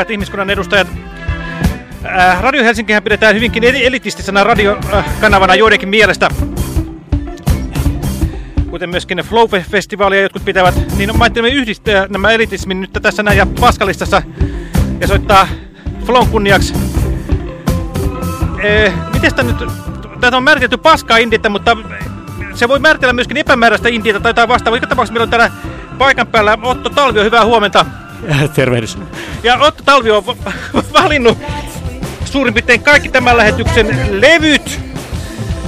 Rakkaat ihmiskunnan edustajat, äh, Radio Helsinkihän pidetään hyvinkin eli- elitistisena radiokanavana joidenkin mielestä. Kuten myöskin Flow-festivaalia jotkut pitävät, niin mä ajattelin yhdistää nämä elitismin nyt tässä näin ja paskalistassa ja soittaa Flown kunniaksi. Eh, miten sitä nyt, tätä on määritelty paskaa indiettä, mutta se voi määritellä myöskin epämääräistä indiettä tai jotain vastaavaa. Joka tapauksessa meillä on täällä paikan päällä Otto Talvio, hyvää huomenta. Tervehdys. Ja Otto Talvi on va- valinnut suurin piirtein kaikki tämän lähetyksen levyt,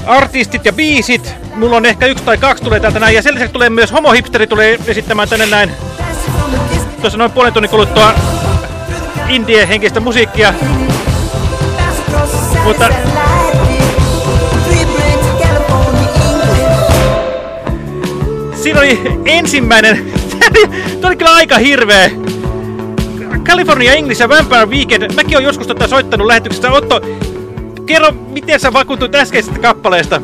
artistit ja biisit. Mulla on ehkä yksi tai kaksi tulee täältä näin. Ja sen lisäksi tulee myös homohipsteri tulee esittämään tänne näin. Tuossa noin puolen tunnin kuluttua indie henkistä musiikkia. Mutta siinä oli ensimmäinen. Tuo oli kyllä aika hirveä. California English ja Vampire Weekend. Mäkin olen joskus tätä soittanut lähetyksessä. Otto, kerro, miten sä vakuutuit äskeisestä kappaleesta?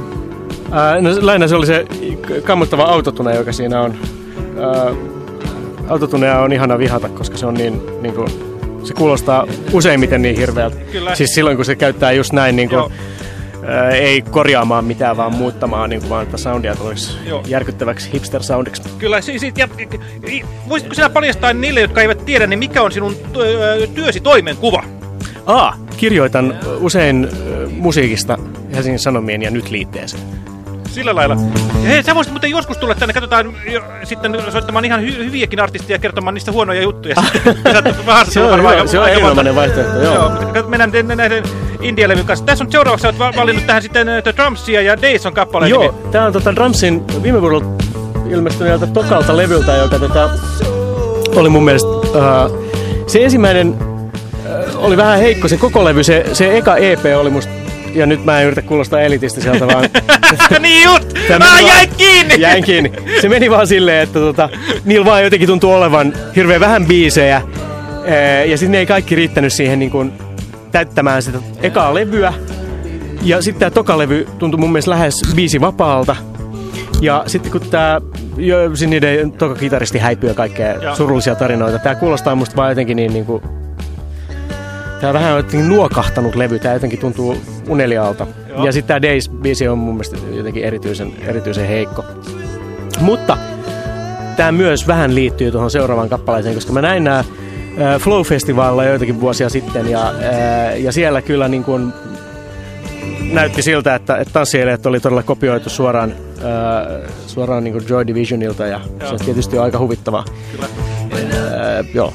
Ää, no lähinnä se oli se kammottava autotune, joka siinä on. Ää, autotunea on ihana vihata, koska se on niin, niin kuin, se kuulostaa useimmiten niin hirveältä. Kyllä. Siis silloin, kun se käyttää just näin, niin Joo. Ää, ei korjaamaan mitään, vaan muuttamaan, niin kuin, vaan että soundia tulisi Joo. järkyttäväksi hipster-soundiksi. Kyllä, si siitä, ja, i- voisitko sinä paljastaa niille, jotka eivät tiedä, niin mikä on sinun työsi toimenkuva? A. Kirjoitan usein ää, musiikista Helsingin Sanomien ja nyt liitteeseen. Sillä lailla. Ja hei, sä voisit muuten joskus tulla tänne, katsotaan jo, sitten soittamaan ihan hy hyviäkin artisteja ja kertomaan niistä huonoja juttuja. Se on, aika- se on erinomainen vaihtoehto, joo. Joo, mutta mennään nä- näiden India-levyn kanssa. Tässä on seuraavaksi, va- valinnut tähän sitten äh, The Drumsia ja Days on kappaleen Joo, nimi. tää on tota Drumsin viime vuodella ilmestyneeltä tokalta levyltä, joka tota, oli mun mielestä... Uh, se ensimmäinen uh, oli vähän heikko, se koko levy, se, se eka EP oli musta... Ja nyt mä en yritä kuulostaa elitistiseltä, vaan... niin just! Mä vaan- jäin kiinni! Jäin kiinni. Se meni vaan silleen, että tota, niillä vaan jotenkin tuntuu olevan hirveän vähän biisejä. Ee, Ja sitten ne ei kaikki riittänyt siihen niin kuin, täyttämään sitä ekaa levyä. Ja sitten tämä toka levy tuntui mun mielestä lähes biisi vapaalta. Ja sitten kun tämä niiden toka kitaristi häipyy ja kaikkea Joo. surullisia tarinoita, tämä kuulostaa musta vaan jotenkin niin, niin kuin, Tää vähän on jotenkin nuokahtanut levy, tää jotenkin tuntuu uneliaalta. Joo. Ja sitten tää Days-biisi on mun mielestä jotenkin erityisen, erityisen heikko. Mutta tämä myös vähän liittyy tuohon seuraavaan kappaleeseen, koska mä näin nämä Flow-festivaalilla joitakin vuosia sitten ja, ää, ja siellä kyllä niin kuin näytti siltä, että, että tanssijelijat oli todella kopioitu suoraan, ää, suoraan niin kuin Joy Divisionilta ja Joo. se tietysti on aika huvittavaa. Kyllä. Ää, joo.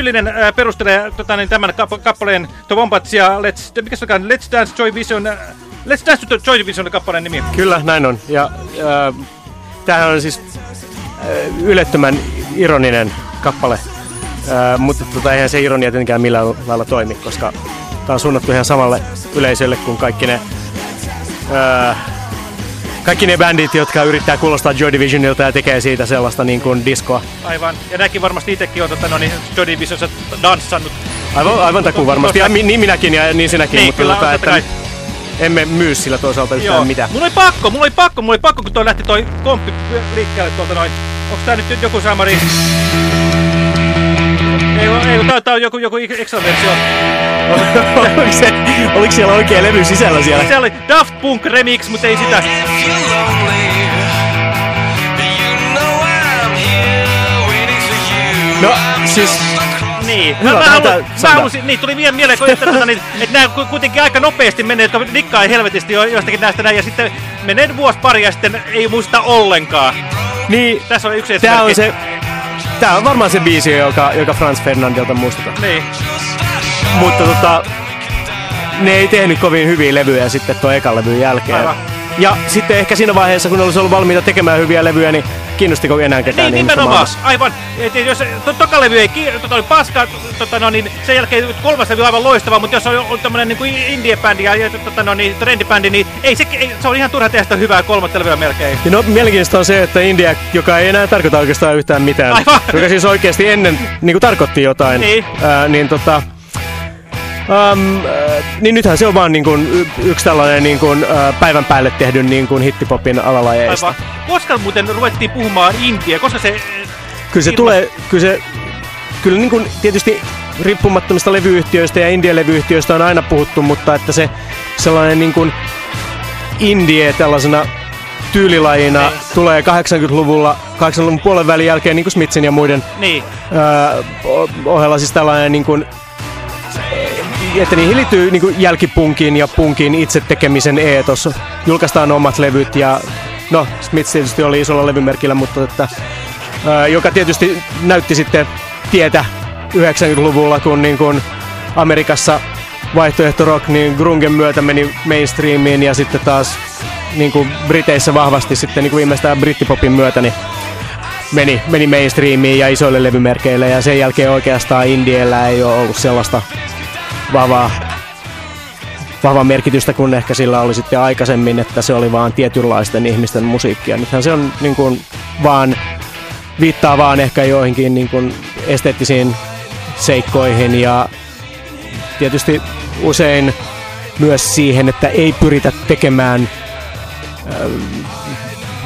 Sylinen äh, perustelee tota, niin, tämän kap kappaleen The Wombats ja Let's, mikä se olikaan? Let's Dance Joy Vision, äh, Let's Dance to Joy Vision kappaleen nimi. Kyllä, näin on. Ja äh, tämähän on siis äh, ylettömän ironinen kappale. Äh, mutta tota, eihän se ironia tietenkään millään lailla toimi, koska tämä on suunnattu ihan samalle yleisölle kuin kaikki ne, äh, kaikki ne bändit, jotka yrittää kuulostaa Joy Divisionilta ja tekee siitä sellaista niin kuin diskoa. Aivan. Ja näkin varmasti itsekin on tota, no, niin, Joy Divisionissa danssannut. Aivan, aivan takuu varmasti. Ja mi- niin minäkin ja niin sinäkin, Niin, mutta kyllä, tota, että emme myy sillä toisaalta yhtään Joo. mitään. Mulla oli pakko, mulla oli pakko, mulla oli pakko, kun toi lähti toi komppi liikkeelle tuolta noin. Onks tää nyt joku samari? Ei, ei, tää, tää on joku, joku extra versio. oliko, se, oliko siellä oikea levy sisällä siellä? Siellä oli Daft Punk remix, mutta ei sitä. No, siis Niin. Hyvä, mä, tää mä halusin, niin tuli vielä mieleen, kun, että, että, niin, että nämä ku- kuitenkin aika nopeasti menee, jotka dikkaa helvetisti jo, jostakin näistä näin, ja sitten menee vuosi pari ja sitten ei muista ollenkaan. Niin, Tässä on yksi tää on esimerkki. se... Tää on varmaan se biisi, joka, joka Franz Ferdinandilta muistutaan. Niin. Mutta tota, ne ei tehnyt kovin hyviä levyjä sitten tuon ekan levyn jälkeen. Aivan. Ja sitten ehkä siinä vaiheessa, kun olisi ollut valmiita tekemään hyviä levyjä, niin kiinnostiko enää ketään Niin, nimenomaan. maailmassa? Aivan. Et, jos to, toka levy ei ki- tota, oli paska, tota, no, niin sen jälkeen kolmas levy on aivan loistava, mutta jos on, on tämmönen niin kuin indie-bändi ja, ja tota, no, niin, trendibändi, niin ei se, ei, se on ihan turha tehdä sitä hyvää kolmatta levyä melkein. Ja no, mielenkiintoista on se, että India, joka ei enää tarkoita oikeastaan yhtään mitään, Aivan. joka siis oikeasti ennen niin kuin tarkoitti jotain, Niin. ää, niin tota... Um, äh, niin nythän se on vaan niin kuin, yksi tällainen niin kuin, äh, päivän päälle tehdyn niin kuin hittipopin alalajeista. Aivan. Koska muuten ruvettiin puhumaan India, koska se... Kyllä se Ilma- tulee, kyllä se, kyllä niin kuin tietysti riippumattomista levyyhtiöistä ja indie-levyyhtiöistä on aina puhuttu, mutta että se sellainen niin kuin indie tällaisena tyylilajina Niin. tulee 80-luvulla, 80-luvun puolen välin jälkeen niin kuin Smitsin ja muiden Niin. öö, ohella siis tällainen niin kuin, että niihin liittyy niin kuin jälkipunkin ja punkin itse tekemisen eetos. Julkaistaan omat levyt ja no Smith tietysti oli isolla levymerkillä, mutta että, öö, joka tietysti näytti sitten tietä 90-luvulla, kun niin kuin Amerikassa vaihtoehto rock niin grungen myötä meni mainstreamiin ja sitten taas niin kuin Briteissä vahvasti sitten niin kuin viimeistään brittipopin myötä niin meni, meni mainstreamiin ja isoille levymerkeille ja sen jälkeen oikeastaan Indiellä ei ole ollut sellaista vahvaa, vahvaa merkitystä kuin ehkä sillä oli sitten aikaisemmin, että se oli vaan tietynlaisten ihmisten musiikkia. Nythän se on niin kuin vaan, viittaa vaan ehkä joihinkin niin kuin esteettisiin seikkoihin ja tietysti usein myös siihen, että ei pyritä tekemään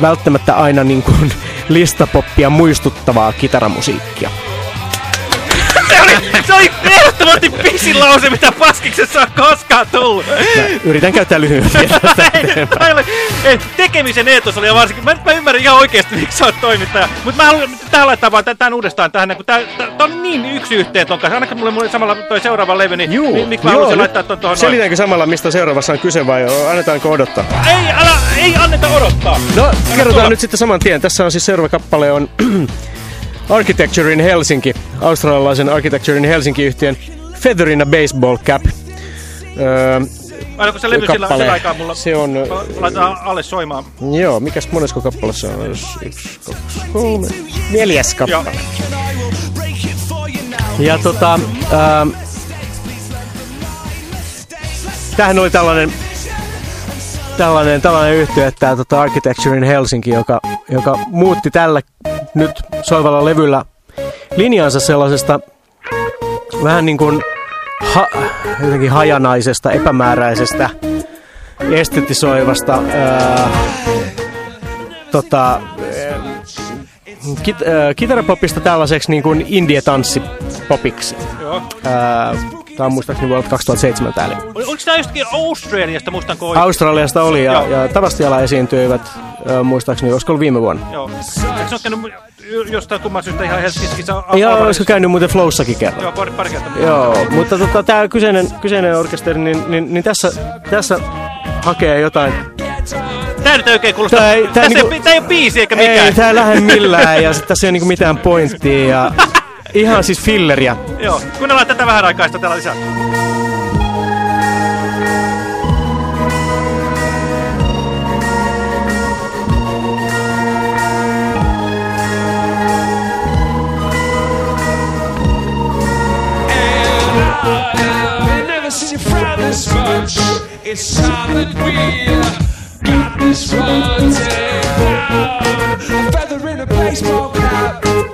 välttämättä aina niin kuin listapoppia muistuttavaa kitaramusiikkia. Se oli, ehdottomasti pisin lause, mitä Paskiksessa on koskaan tullut. Mä yritän käyttää ei, tekemisen eetos oli varsinkin, mä, mä ymmärrän ihan oikeesti miksi sä oot toimittaja, mutta mä haluan tähän laittaa vaan tän uudestaan tähän, kun tää, tää, tää on niin yksi yhteen ton kanssa, ainakin mulle, mulle samalla toi seuraava levy, niin Juu, mi, miksi mä joo, haluaisin laittaa ton tuohon. Selitäänkö samalla, mistä seuraavassa on kyse vai annetaanko odottaa? Ei, älä, ei anneta odottaa. No, kerrotaan tulla. nyt sitten saman tien. Tässä on siis seuraava kappale on Architecture in Helsinki, australialaisen Architecture in Helsinki-yhtiön Feather in a Baseball Cap. Öö, Aina kun se levy sillä, kappale. sillä aikaa mulla Se on- laitetaan alle soimaan. joo, mikäs monesko kappale se on? Yksi, yksi, kaksi, kolme. Neljäs Joo. kappale. Ja tota... Ähm, tämähän oli tällainen tällainen, tällainen yhtiö, että tota Architecture in Helsinki, joka, joka muutti tällä nyt soivalla levyllä linjansa sellaisesta vähän niin kuin ha, jotenkin hajanaisesta, epämääräisestä, estetisoivasta ää, tota, ää, kit, ää, kitarapopista tällaiseksi niin kuin indie-tanssipopiksi. Joo. Ää, Tämä on muistaakseni vuodelta 2007 täällä. Ol- Oliko tää jostakin Australiasta, muistanko oikein? Australiasta oli ja, Joo. ja Tavastiala esiintyivät muistaakseni, olisiko ollut viime vuonna. Joo. Eikö se ole käynyt y- jostain kumman syystä ihan Helsingissä? Ja olisiko käynyt muuten Flowssakin kerran. Joo, pari, pari kertaa. Joo, mutta tota, tämä kyseinen, kyseinen orkesteri, niin, niin, niin tässä, tässä hakee jotain. Tää nyt ei oikein kuulosta. Tää ei- tää Tässä niinku- ei, tää ei ole biisi eikä mikään. Ei, tää ei lähde millään ja tässä ei ole niinku mitään pointtia ja ihan siis filleriä. Joo, kuunnellaan tätä vähän aikaa, sitten täällä lisää. I've never seen you frown this much. It's time that we got this running down. A feather in a baseball cap.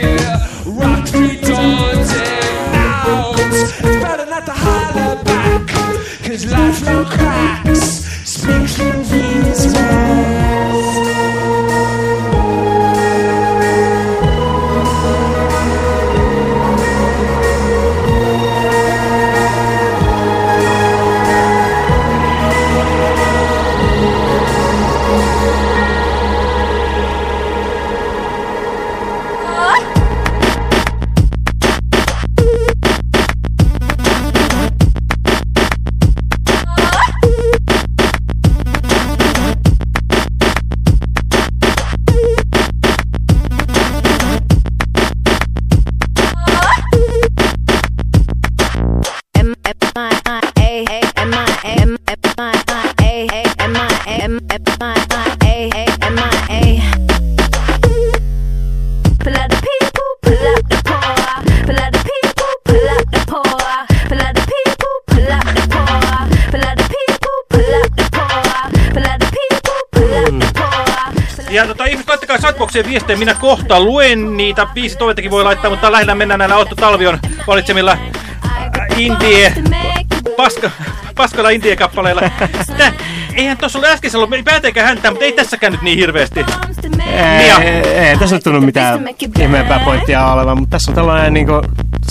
no cracks. Chatboxeen viestejä, minä kohta luen niitä. Biisi toivottakin voi laittaa, mutta lähinnä mennään näillä Otto Talvion valitsemilla äh, indie, paska, paskalla indie-kappaleilla. Tää, eihän tuossa ollut äsken ollut päätäkään häntää, mutta ei tässäkään nyt niin hirveästi. Mia. Ei, ei, ei tässä nyt tunnu mitään ihmeempää pointtia olevan, mutta tässä on tällainen niinku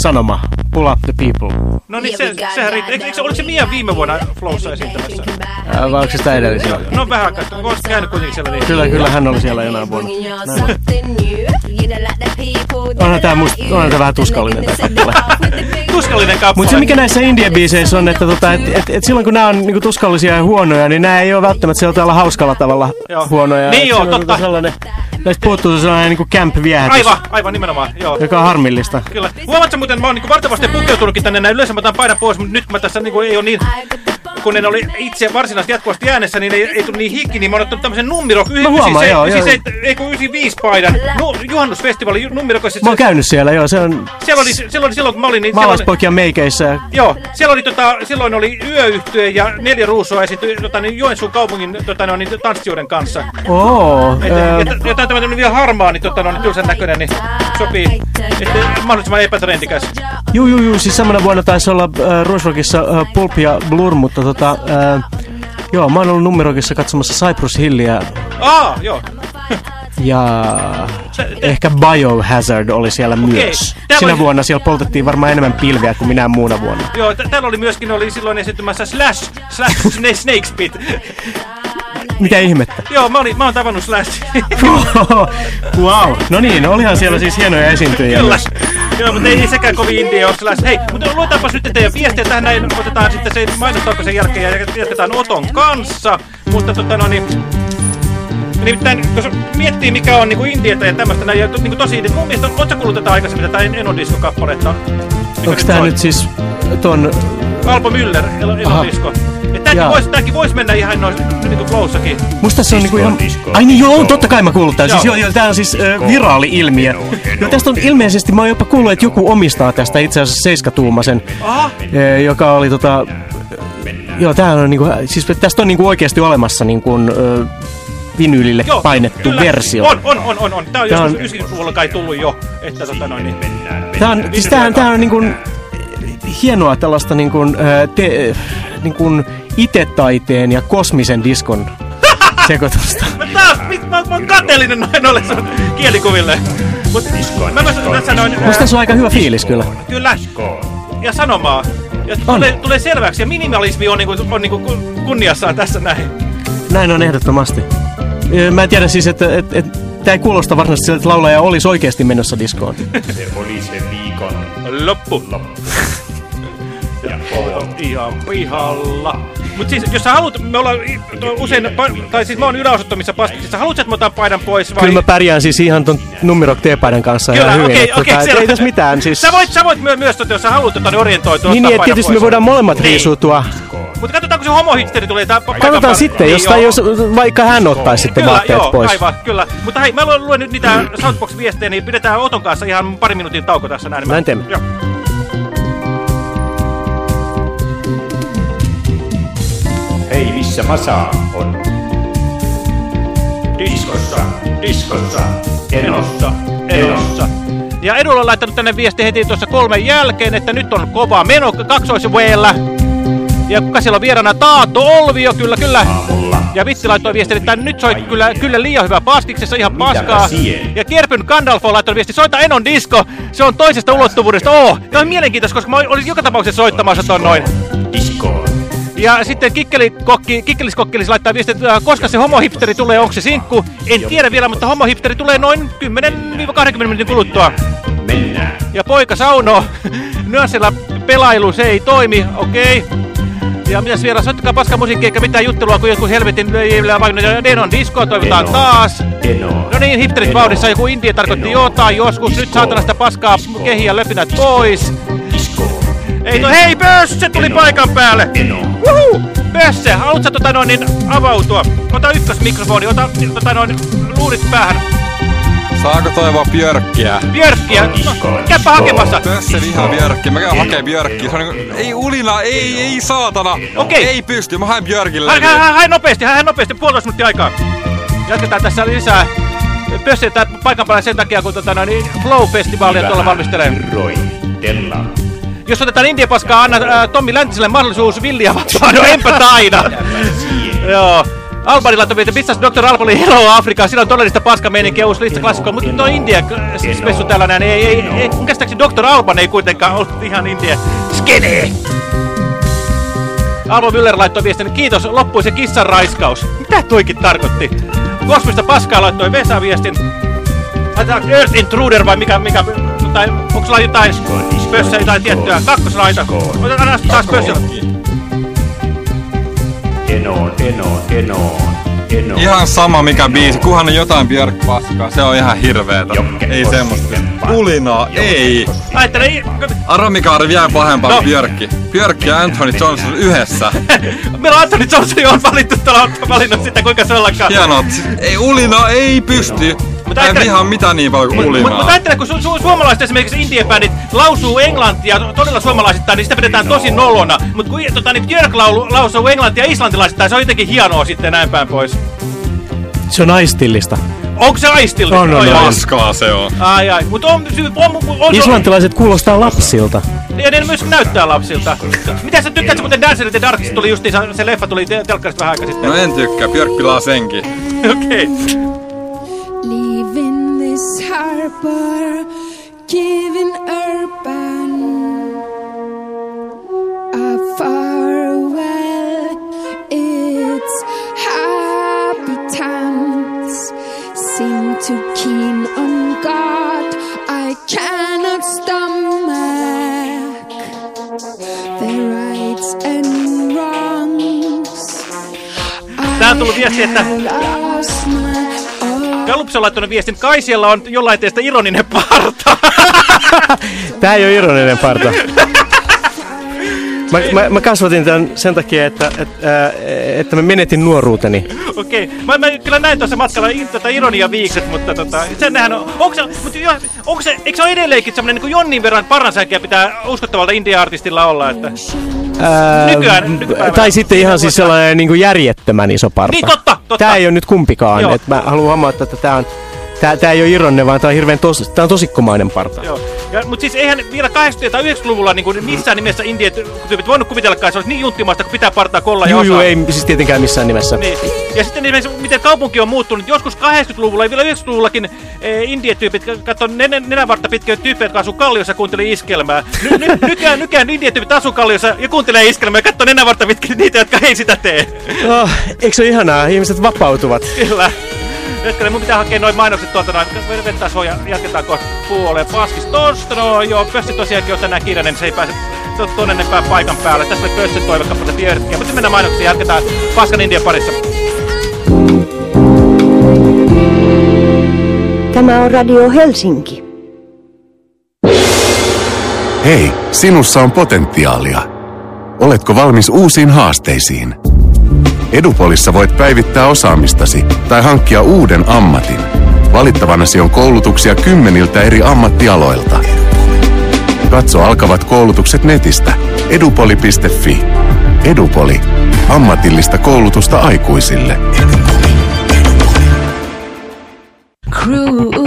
sanoma. Pull up the people. No niin, se, sehän riittää. Eikö, eikö, oliko se Mia viime vuonna Flowssa esiintymässä? Ää, vai onko se sitä edellisellä? No vähän aikaa, sitten, oletko käynyt kuitenkin siellä niin? Kyllä, kyllä hän oli siellä jonain vuonna. Onhan tää musta, onhan tää vähän tuskallinen tää kappale. Tuskallinen kappale. Mutta se mikä näissä indie-biiseissä on, että tota, et, et, et silloin kun nämä on niinku tuskallisia ja huonoja, niin nämä ei ole välttämättä sieltä täällä hauskalla tavalla Joo. huonoja. Niin joo, totta. Sellainen, näistä puuttuu sellainen niinku camp-viehätys, Aivan, aivan nimenomaan, joo. joka on harmillista. Kyllä. Huomaatko muuten, mä oon niinku vartavasti pukeutunutkin tänne näin. Yleensä mä otan paidan pois, mutta nyt kun mä tässä niinku ei ole niin... Kun en oli itse varsinaisesti jatkuvasti äänessä, niin ei, ei tule niin hikki, niin mä oon ottanut tämmösen numero... Mä huomaan, joo, joo. Ei kun 95 paidan. No, juhannusfestivaali numero... Mä oon käynyt siellä, joo, se on Siellä oli, siellä oli silloin, kun mä olin... Niin maalaispoikia meikeissä. ja- joo, siellä oli tota, silloin oli yöyhtye ja neljä ruusua esiintyi tota, niin Joensuun kaupungin tota, no, niin, tanssijoiden kanssa. Oo, Et, ää, ja, t- ja tämä tämmöinen vielä harmaa, niin, tota, no, niin tylsän näköinen, niin sopii. Että mahdollisimman epätrendikäs. Juu, juu, juu, siis samana vuonna taisi olla äh, Ruisrockissa äh, Pulp ja Blur, mutta tota, äh, joo, mä oon ollut numerokissa katsomassa Cypress Hillia Aa, joo. ja ehkä Biohazard oli siellä myös. Tää Sinä oli- vuonna siellä poltettiin varmaan enemmän pilviä kuin minä muuna vuonna. Joo, täällä oli myöskin oli silloin esiintymässä Slash, Slash Sna- Snake Spit. Mitä ihmettä? Joo, mä, olin, mä oon tavannut Slash. wow. No niin, olihan siellä siis hienoja esiintyjiä Kyllä. Joo, mutta ei sekään kovin indie ole Slash. Hei, mutta luetaanpas nyt teidän viestejä tähän näin. Otetaan sitten se mainostauko sen jälkeen ja jatketaan Oton kanssa. Mutta tota no niin... Nimittäin, jos miettii mikä on niinku indietä ja tämmöstä näin, ja to, niinku tosi, niin mun mielestä, ootko sä kuullut tätä aikaisemmin, tätä Enodisko-kappaletta? Mikä Onko tää nyt siis ton... Alpo Müller, Enodisko. Tääkin Jaa. vois, tääkin vois mennä ihan noin niinku flowssakin. Musta tässä on niinku ihan... Ai niin joo, totta kai mä kuullut tän. Siis Joo. joo, tää on siis äh, viraali-ilmiö. Joo, tästä on ilmeisesti, mä oon jopa kuullut, että joku omistaa tästä itse asiassa seiskatuumasen, Aha, äh, joka oli tota... Joo, tää on niinku, siis tästä on niinku oikeasti olemassa niinku äh, vinyylille joo. painettu kyllä. versio. On, on, on, on, on. Tää on Tää joskus on- 90-luvulla kai tullut jo, että tota noin niin. Tää on, siis tää, tää on niinku hienoa tällaista niinku, äh, te, äh, niinku itetaiteen ja kosmisen diskon sekoitusta. Mä taas, mit, mä, mä oon kateellinen noin noille sun kielikuville. Mut mä myös tässä noin... Onko tässä aika hyvä fiilis kyllä? Kyllä. Ja sanomaa. Ja On. tulee, tulee selväksi. Ja minimalismi on, niinku, on niinku kun- kunniassaan tässä näin. Näin on ehdottomasti. Mä en tiedä siis, että et, et, tämä ei kuulosta varsinaisesti siltä, että laulaja olisi oikeasti menossa diskoon. Se oli se viikon Loppu. loppu. On ihan pihalla. Mut siis, jos sä haluat, me ollaan usein, tai siis mä oon yläosattomissa paskiksissa, haluatko, että mä otan paidan pois vai? Kyllä mä pärjään siis ihan ton numerok teepaidan kanssa Kyllä, ihan hyvin. okei, että okei, tota, selvä. ei tässä mitään. Siis... Sä voit, sä voit myö- myös, tota, jos sä haluat, tota, niin orientoitua, Niin, niin että tietysti pois. me voidaan molemmat Niin. riisuutua. Mutta katsotaan, kun se homohitsteri tulee tää Katsotaan sitten, Niin, jos, tai jos vaikka hän ottaisi sitten Kyllä, vaatteet joo, pois. aivan, kyllä. Mutta hei, mä luen, luen nyt niitä Soundbox-viestejä, niin pidetään Oton kanssa ihan pari minuutin tauko tässä näin. Näin teemme. Joo. Hei, missä Masa on? Diskossa, diskossa, enossa, enossa. Ja Edulla on laittanut tänne viesti heti tuossa kolmen jälkeen, että nyt on kova meno kaksoisveellä. Ja kuka siellä on vieraana? Taatto Olvio, kyllä, kyllä. Aamulla. Ja Vitsi laittoi viestin, että nyt soi kyllä, kyllä liian hyvä paskiksessa, ihan Mitäpä paskaa. siihen? Ja Kierpyn Gandalf on laittanut viesti, soita Enon disco, se on toisesta ulottuvuudesta. Oo, tämä on mielenkiintoista, koska mä olisin joka tapauksessa soittamassa ton noin. Diskoon. Ja sitten Kikkelikokki, Kikkeliskokkelis laittaa viestin, että äh, koska se homohipsteri tulee, onko se sinkku? En tiedä vielä, mutta homohipsteri tulee noin 10-20 minuutin kuluttua. Mennään. Ja poika saunoo. Nyansilla pelailu, se ei toimi, okei. Ja mitäs vielä, soittakaa paska musiikkia eikä mitään juttelua, kun joku helvetin vaikka Denon disco toivotaan Eno. taas. Eno. No niin, hipsterit vauhdissa, joku indie tarkoitti jotain joskus, nyt saatana sitä paskaa kehiä löpinät pois. Ei to, hei Pösse tuli Eno. paikan päälle! Eno. Uhu! Pösse, haluatko sä tota noin niin avautua? Ota ykkösmikrofoni, ota tota noin luurit päähän. Saako toivoa björkkiä? Björkkiä, no, käypä hakemassa. Pösse vihaa björkkiä. Mä käyn hakee björkkiä. Se on niinku, ei ulina, ei, ei saatana. Okei. Ei pysty. Mä haen hai, levyä. hai, hai nopeasti, hai nopeasti, puolitoista minuuttia aikaa. Jatketaan tässä lisää. Pösse tää paikan päällä sen takia, kun tota, noin, niin Flow-festivaalia tuolla valmistelee. Roitella. Jos otetaan Indien paskaa, anna ää, Tommi Läntiselle mahdollisuus villiä vapaa. No enpä taida. Joo. Albani laittoi viitä, pistas Dr. Albani Hello Afrikaa, sillä on todellista paskameininkiä uusi lista klassikko, mutta tuo India spessu täällä näin, ei, ei, ei, mun käsittääkseni Dr. Alban ei kuitenkaan ollut ihan India. Skene! Albo Müller laittoi viestin, kiitos, loppui se kissan raiskaus. Mitä tuikin tarkoitti? Kosmista paskaa laittoi Vesa viestin. Laitetaan Earth Intruder vai mikä, mikä, tai onko sulla jotain pössä jotain tiettyä? Kakkoslaita. Otetaan taas pössä. Enoon, enoon, enoon, enoon. Ihan sama mikä biisi, kunhan on jotain björk-paskaa. Se on ihan hirveetä. Jokke Ei semmoista. pa- Ulinaa, Jokke ei. Ajattele, Aramikaari vielä pahempaa No. Björkki. Björkki ja Anthony Johnson yhdessä. meillä on Anthony Johnson on valittu tuolla, on valinnut sitä kuinka se ollakaan. Hienoa. Ei ulina, ei pysty. Mä en vihaa mitään niin paljon kuin Mutta mut, ulinaa. mut ajattele, kun su, su, suomalaiset esimerkiksi indie-bändit lausuu englantia todella suomalaisittain, niin sitä pidetään tosi nolona. Mutta kun tota, niin Björk laulu, lausuu englantia islantilaisittain, se on jotenkin hienoa sitten näin päin pois. Se on aistillista. Onko se aistillista? On, on, on. Paskaa se on. Ai ai, mutta on, on, on, on, Islantilaiset kuulostaa lapsilta. Ja ne myös näyttää lapsilta. Mitä sä tykkäät, kuten Dancer the Darkista tuli justiinsa, se leffa tuli te- telkkarista vähän aikaa sitten. No en tykkää, Björk pilaa senkin. Okei. Leaving giving urban a farewell. It's habitants seem to keen on God. I cannot stomach their rights and wrongs. Tää on tullut viesti, että. Galups on laittanut viestin, että Kaisialla on jollain teistä ironinen parta. Tää ei ole ironinen parta. Mä, mä, mä kasvatin tämän sen takia, että, että, että mä menetin nuoruuteni. Okei, mä, mä kyllä näin tuossa matkalla tota ironia viikset, mutta tota, sen nähän on, onko se, mutta jo, onko se, eikö se ole edelleenkin semmonen niin kuin Jonnin verran parransäkeä pitää uskottavalta indie-artistilla olla, että... Ää, Nykyään- tai sitten ihan siis sellainen niin kuin järjettömän iso parta. Niin, totta, totta. Tää ei ole nyt kumpikaan. Joo. Et mä haluan huomauttaa, että tää on, Tää, tää ei ole ironinen, vaan tää on hirveän tos, tää on tosikkomainen parta. Joo. Ja, mutta siis eihän vielä 80- tai 90-luvulla niin kuin missään nimessä indie-tyypit voinut kuvitellakaan, että se olisi niin junttimaista, kun pitää partaa kolla ja Juu, ei siis tietenkään missään nimessä. Niin. Ja sitten esimerkiksi, miten kaupunki on muuttunut. Joskus 80-luvulla ja vielä 90-luvullakin eh, indie-tyypit, katso nenä, nenävartta pitkä tyyppejä, jotka asuu Kalliossa ja kuuntelee iskelmää. Ny, ny, nykään, nykään indie-tyypit asuu Kalliossa ja kuuntelee iskelmää ja katso nenävartta pitkä niitä, jotka ei sitä tee. Oh, eikö se ole ihanaa? Ihmiset vapautuvat. Kyllä. Hetkinen, mun pitää hakea noin mainokset tuolta noin. Vettä soi ja jatketaan kohta puoleen. Paskis tosta, no joo, Pössi tosiaankin on tänään kiireinen, se ei pääse se on tuonne enempää paikan päälle. Tässä oli Pössin toivekappale Björkkiä, mutta mennään mainoksiin ja jatketaan Paskan Indian parissa. Tämä on Radio Helsinki. Hei, sinussa on potentiaalia. Oletko valmis uusiin haasteisiin? Edupolissa voit päivittää osaamistasi tai hankkia uuden ammatin. Valittavanasi on koulutuksia kymmeniltä eri ammattialoilta. Katso alkavat koulutukset netistä edupoli.fi. Edupoli. Ammatillista koulutusta aikuisille. Crew.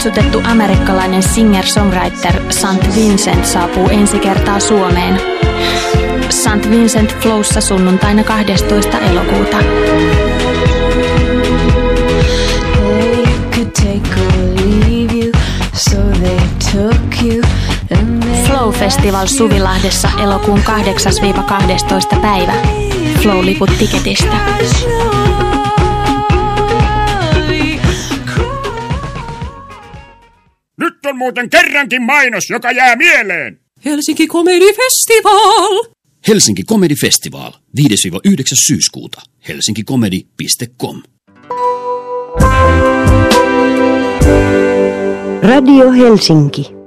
Suitsutettu amerikkalainen singer-songwriter St. Vincent saapuu ensi kertaa Suomeen. St. Vincent Flowssa sunnuntaina 12. elokuuta. Flow Festival Suvilahdessa elokuun 8-12 päivä. Flow-liput tiketistä. Muuten kerrankin mainos, joka jää mieleen. Helsinki Comedy Festival! Helsinki Comedy Festival 5-9. syyskuuta. helsinkikomedy.com Radio Helsinki.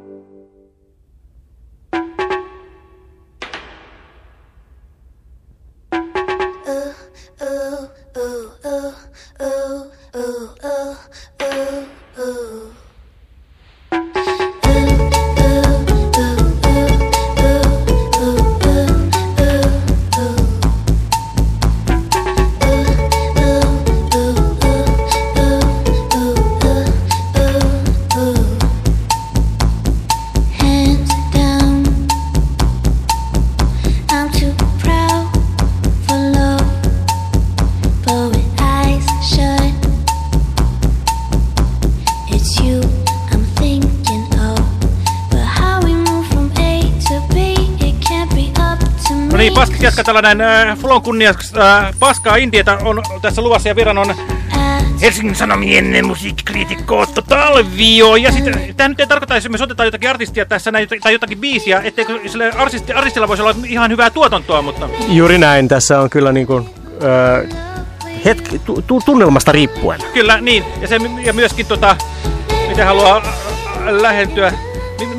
Jatkaa tällainen äh, Flon kunniaksi. Äh, paskaa Indieta on tässä luvassa ja viran on Helsingin Sanomien musiikkikriitikko Otto Talvio. Ja sitten, tämä nyt ei tarkoita, että jos me otetaan jotakin artistia tässä näin, tai jotakin biisiä, etteikö sille artisti, artistilla voisi olla ihan hyvää tuotantoa, mutta... Juuri näin. Tässä on kyllä niin kuin, öö, hetki, tu, tu, tunnelmasta riippuen. Kyllä, niin. Ja, se, ja myöskin tota, miten haluaa äh, lähentyä.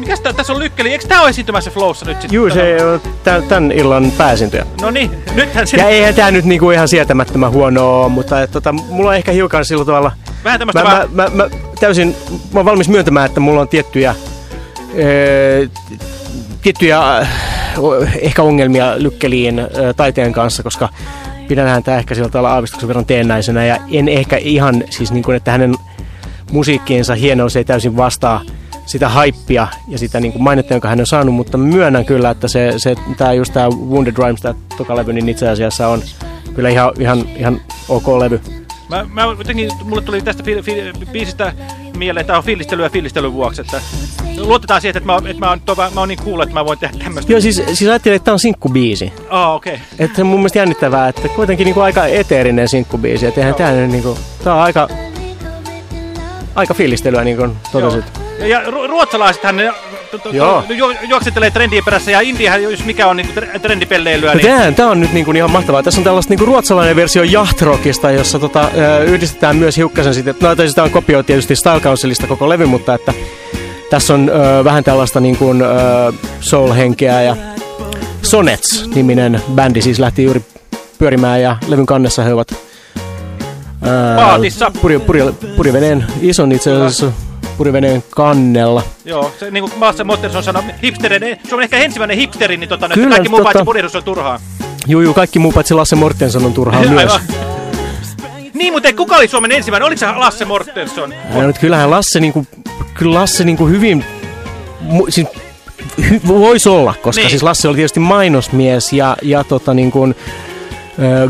Mi- Mikäs tää, tässä on lykkeli? Eikö tää ole esiintymässä Flowssa nyt sitten? Juu, se on tä- tämän illan pääsintyjä. No niin, nythän se... Ja eihän tämä nyt niinku ihan sietämättömän huono ole, mutta et, tota, mulla on ehkä hiukan sillä tavalla... Vähän tämmöstä mä, vähän- mä, mä, mä, täysin, mä oon valmis myöntämään, että mulla on tiettyjä, ö, tiettyjä ehkä ongelmia lykkeliin taiteen kanssa, koska pidän häntä ehkä sillä tavalla aavistuksen verran teennäisenä ja en ehkä ihan siis niin kuin, että hänen musiikkiinsa hienous ei täysin vastaa sitä haippia ja sitä niin kuin mainetta, jonka hän on saanut, mutta myönnän kyllä, että se, se tää just tää Wounded Rhymes, tää toka levy, niin itse asiassa on kyllä ihan, ihan, ihan ok levy. Mä, mä jotenkin, mulle tuli tästä fi, fi, biisistä mieleen, että tää on fiilistelyä fiilistelyn vuoksi, että luotetaan siihen, että mä, oon- että mä oon, tova, mä oon niin cool, että mä voin tehdä tämmöstä. Joo, siis, siis ajattelin, että tää on sinkkubiisi. Aa, okei. Okay. Että se on mun mielestä jännittävää, että kuitenkin niinku aika eteerinen sinkkubiisi. Että eihän tää nyt niinku, tää on aika, aika fiilistelyä niin kuin totesit. Ja, ja ru ruotsalaisethan ne Joo. jo, juoksettelee trendien perässä ja Indiahan, jos mikä on niin trendipelleilyä, niin... tää, tää on nyt niinku ihan mahtavaa. Tässä on tällaista niinku ruotsalainen versio Jahtrockista, jossa tota, yhdistetään myös hiukkasen sitten. No tai sitä on kopio tietysti Style Councilista koko levy, mutta että tässä on ö, vähän tällaista niinku, ö, soul-henkeä ja Sonets-niminen bändi siis lähti juuri pyörimään ja levyn kannessa he ovat Paatissa. Puri, puri, puriveneen ison itse asiassa puriveneen kannella. Joo, se niin kuin Lasse Motterson sanoi, hipstereiden, se on ehkä ensimmäinen hipsteri, niin tota, Kyllä, kaikki muu tota- paitsi purjehdus on turhaa. Juu, juu, kaikki muu paitsi Lasse Mortenson on turhaa myös. Niin, mutta kuka oli Suomen ensimmäinen? Oliko se Lasse Mortensson? Ja nyt kyllähän Lasse, niinku, kyllä Lasse niinku hyvin, mu, siis, hy, voisi olla, koska Niin. siis Lasse oli tietysti mainosmies ja, ja tota niin kuin,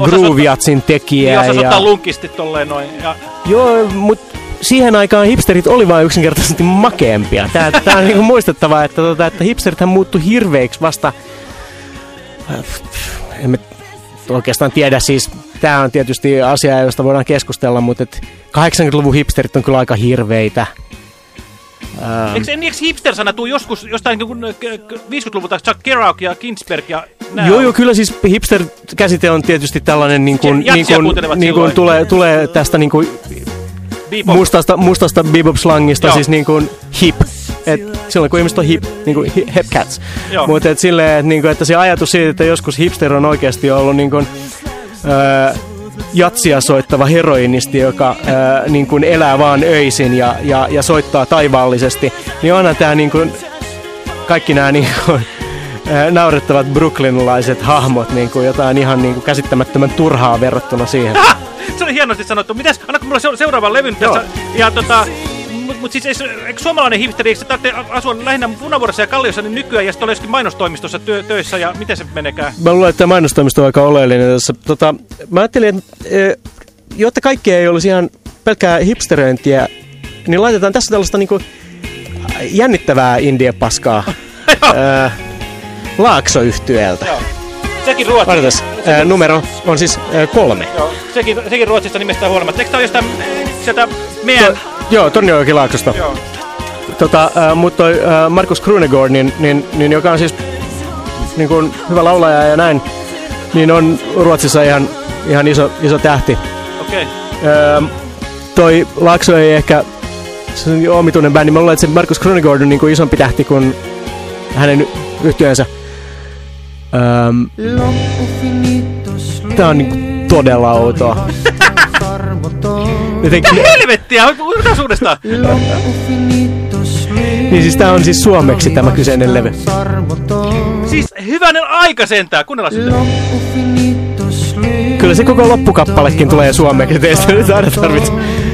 äh, Grooviatsin tekijä. Niin osasi ja, ottaa lunkisti tolleen noin. Ja, Joo, mutta siihen aikaan hipsterit oli vain yksinkertaisesti makeampia. Tää, tää on niinku muistettava, että, tota, että hipsterithän muuttui hirveiksi vasta... Emme oikeastaan tiedä siis, tämä on tietysti asia, josta voidaan keskustella, mutta et 80-luvun hipsterit on kyllä aika hirveitä. Ähm, eikö, eikö hipster-sana tuu joskus jostain niin kuin 50-luvulta Chuck Kerouac ja Ginsberg ja nää Joo, joo, kyllä siis hipster-käsite on tietysti tällainen, niin kuin, niin kuin, niin kuin tulee, tulee tästä niin kuin Bebop. mustasta, mustasta bebop-slangista, Joo. siis niin kuin hip. Et silloin kun ihmiset on hip, niin kuin hip, hip cats. Joo. Mutta et silleen, että, niin kuin, että se ajatus siitä, että joskus hipster on oikeasti ollut niin kuin, öö, jatsia soittava heroinisti, joka öö, niin kuin elää vaan öisin ja, ja, ja soittaa taivaallisesti, niin onhan tämä niin kuin, kaikki nämä niin kuin, naurettavat brooklynilaiset hahmot niin kuin jotain ihan niin kuin käsittämättömän turhaa verrattuna siihen. Se oli hienosti sanottu. Mitäs, annatko mulle se- seuraavan levyn tässä? Ja tota, mut, mut siis eikö, suomalainen hipsteri, eikö se tarvitse asua lähinnä Punavuoressa ja Kalliossa niin nykyään ja sitten ole joskin mainostoimistossa työ, töissä ja miten se menekään? Mä luulen, että mainostoimisto on aika oleellinen tässä. Tota, mä ajattelin, että e, jotta kaikki ei olisi ihan pelkkää hipsteröintiä, niin laitetaan tässä tällaista niinku jännittävää indie-paskaa ää, Laakso-yhtyeeltä. Sekin Ruotsi. Odotas, ää, numero on siis ää, kolme. Joo, sekin, sekin Ruotsista nimestä huolimatta. Eikö tää ole jostain sieltä meidän... Joo, Torniojoki Laaksosta. Joo. Tota, äh, mutta toi äh, Markus Krunegård, niin, niin, niin, joka on siis niin kuin hyvä laulaja ja näin, niin on Ruotsissa ihan, ihan iso, iso tähti. Okei. Öö, toi Laakso ei ehkä, se on omituinen bändi. Mä luulen, että se Markus Krunegård on niin kuin isompi tähti kuin hänen yhtiönsä. Öö, tää on niin kuin todella outoa. Jotenkin, Mitä helvettiä? Otetaan uudestaan. niin siis tää on siis suomeksi tämä kyseinen levy. Siis hyvänen aika sentään. Kuunnellaan sitä. Kyllä se koko loppukappalekin tulee suomeksi, teistä nyt aina tarvitse.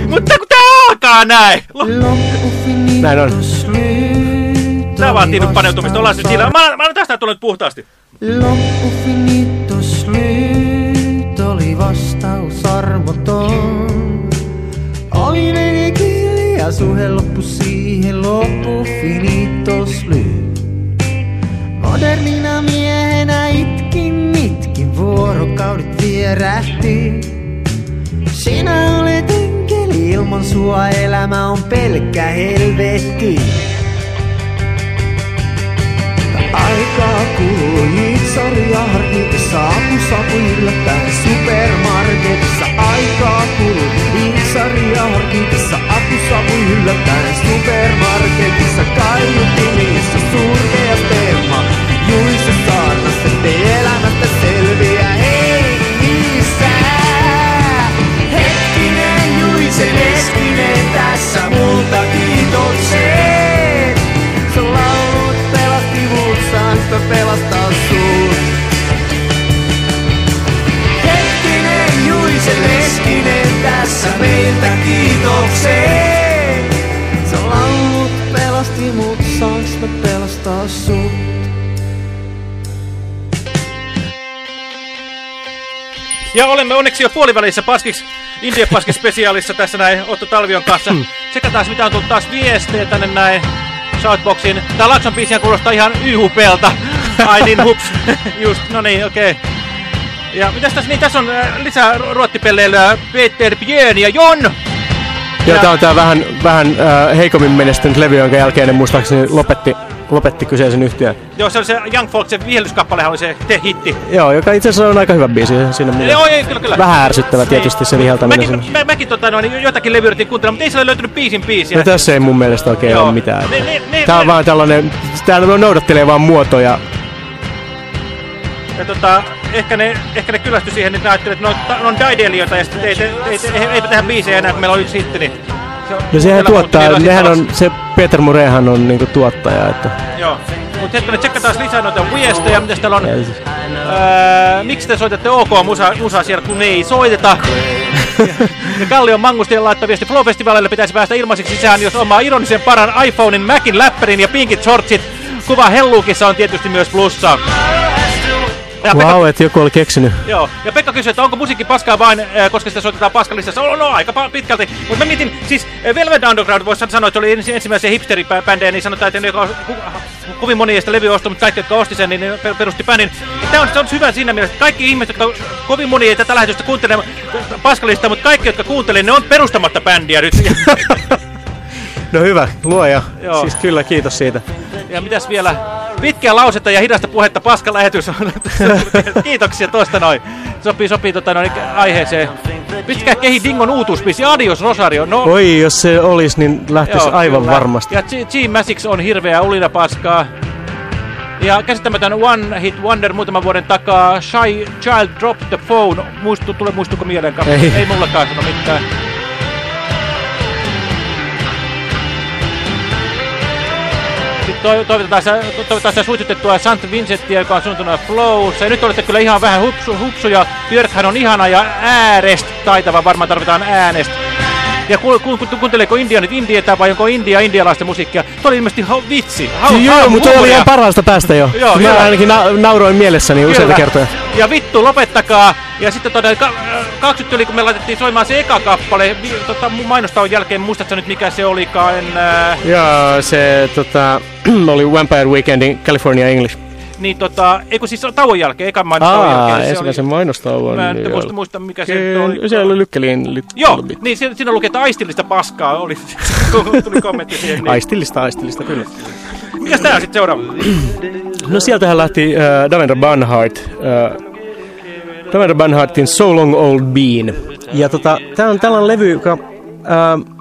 Mutta kun tää alkaa näin! Näin on. Tää vaatii nyt paneutumista. Ollaan nyt. Mä, mä annan tästä tulla nyt puhtaasti. Loppu finito slyt oli vastaus armoton. Oli neljä kieli ja suhe loppu siihen loppu finito slyt. Modernina miehenä itkin, itkin vuorokaudet vierähti. Sinä olet enkeli, ilman sua elämä on pelkkä helvetti. Saapui yllättäen supermarketissa. Aikaa kului sarja harkitessa, apu saapui yllättäen supermarketissa. Kaiutin niissä kiitokset. Sä laulut pelasti mut, saanko mä pelastaa sut? Ja olemme onneksi jo puolivälissä Paskiks, Indie Paskis spesiaalissa tässä näin Otto Talvion kanssa. Hmm. Sekä taas mitä on tullut taas viestejä tänne näin Shoutboxiin. Tää Lakson biisiä kuulostaa ihan YHPltä. Ai niin, hups. Just, no niin, okei. Okay. Ja mitäs tässä, niin tässä on äh, lisää ru- ruottipelleilyä Peter Björn ja Jon. Ja tää on tää vähän, vähän äh, heikommin menestynyt levy, jonka jälkeen ne muistaakseni lopetti, lopetti kyseisen yhtiön. Joo, se oli se Young Folks, se vihellyskappalehan oli se te-hitti. Joo, joka itse asiassa on aika hyvä biisi. Siinä mielessä. Joo, ei, kyllä, kyllä. Vähän ärsyttävä tietysti se viheltäminen. Mäkin, sinne. mä, mäkin tota, noin, jotakin levyä yritin kuuntella, mutta ei siellä löytynyt biisin biisiä. No tässä ei mun mielestä oikein Joo. ole mitään. Ne- ne- ne- Tää on ne- vaan tällainen, tää noudattelee vaan muotoja. Ja tota, ehkä ne, ehkä ne kyllästyi siihen, että ne että ne on, ne on daidelioita ja sitten ei, ei, ei, ei, tehdä biisejä enää, kun meillä on yksi hitti, niin No sehän tuottaa, edellä nehän on, se Peter Murehan on niinku tuottaja, että Joo. Mutta hetkinen, tsekkataan lisää noita viestejä. Mitäs täällä on? Öö, miksi te soitatte OK musa, musa siellä, kun ei soiteta? ja Kallion Mangustien laittoi viesti Flow-festivaalille pitäisi päästä ilmaiseksi sisään, jos omaa ironisen paran iPhonein, Macin, läppärin ja pinkit shortsit. Kuva Hellukissa on tietysti myös plussa. Ja Pekka, wow, että joku oli keksinyt. joo. ja Pekka kysyi, että onko musiikki paskaa vain, äh, koska sitä soitetaan paskalistassa. No, no aika pitkälti. Mutta mä mietin, siis äh, Velvet Underground voisi sanoa, että oli ensi, ensimmäisiä hipsteribändejä, niin sanotaan, että ne, joka, ku, kovin moni ei sitä levyä ostanut, mutta kaikki, jotka osti sen, niin ne per- perusti bändin. Tämä on, on hyvä siinä mielessä, että kaikki ihmiset, jotka kovin moni ei tätä lähetystä kuuntele paskalista, mutta kaikki, jotka kuuntelee, ne on perustamatta bändiä nyt. No hyvä, luoja. Joo. Siis kyllä, kiitos siitä. Ja mitäs vielä? Pitkiä lausetta ja hidasta puhetta paskalähetys. Kiitoksia tosta noin. Sopii, sopii tota noin aiheeseen. Pistäkää kehi Dingon uutuusbiisi. Adios Rosario. No, Oi, jos se olisi, niin lähtisi Joo, aivan kyllä. varmasti. Ja G, Masix on hirveä ulinapaskaa. Ja käsittämätön One Hit Wonder muutaman vuoden takaa. Shy Child Drop the Phone. Muistu, tule, muistuko mieleen? Ei. Ei mullakaan sano mitään. Toivotetaan, sitä suitsutettua St. Vincentia, joka on syntynyt Flowssa. Ja nyt olette kyllä ihan vähän hupsu, hupsuja. Björkhän on ihana ja äärest taitava. Varmaan tarvitaan äänestä. Ja ku, ku, ku, kuunteleeko indianit indietä vai onko India indialaista musiikkia? Tuo oli ilmeisesti hau, vitsi. Hau, Joo, mutta se oli ihan parhaasta päästä jo. Joo, Mä kyllä. ainakin na nauroin mielessäni useita Kyllä. kertoja. Ja vittu, lopettakaa. Ja sitten todella, ka, äh, 20 yli, kun me laitettiin soimaan se eka kappale, tota, mun mainostaan jälkeen, muistatko nyt mikä se olikaan? Äh, Ja se tota, oli Vampire Weekendin California English. Niin tota, eikö siis tauon jälkeen, ekan mainostaan Aa, jälkeen. se ensimmäisen oli- mainostauon. Mä en joo. muista, muista mikä se oli. Se oli lykkeliin. Ly Joo, niin siinä, siinä luki, että aistillista paskaa oli. Tuli kommentti siihen. Niin. Aistillista, aistillista, kyllä. Mikäs tää sitten seuraava? No sieltähän lähti äh, Davender Banhart. Äh, Davender Banhartin So Long Old Bean. Ja tota, tää on tällainen levy, joka... Äh,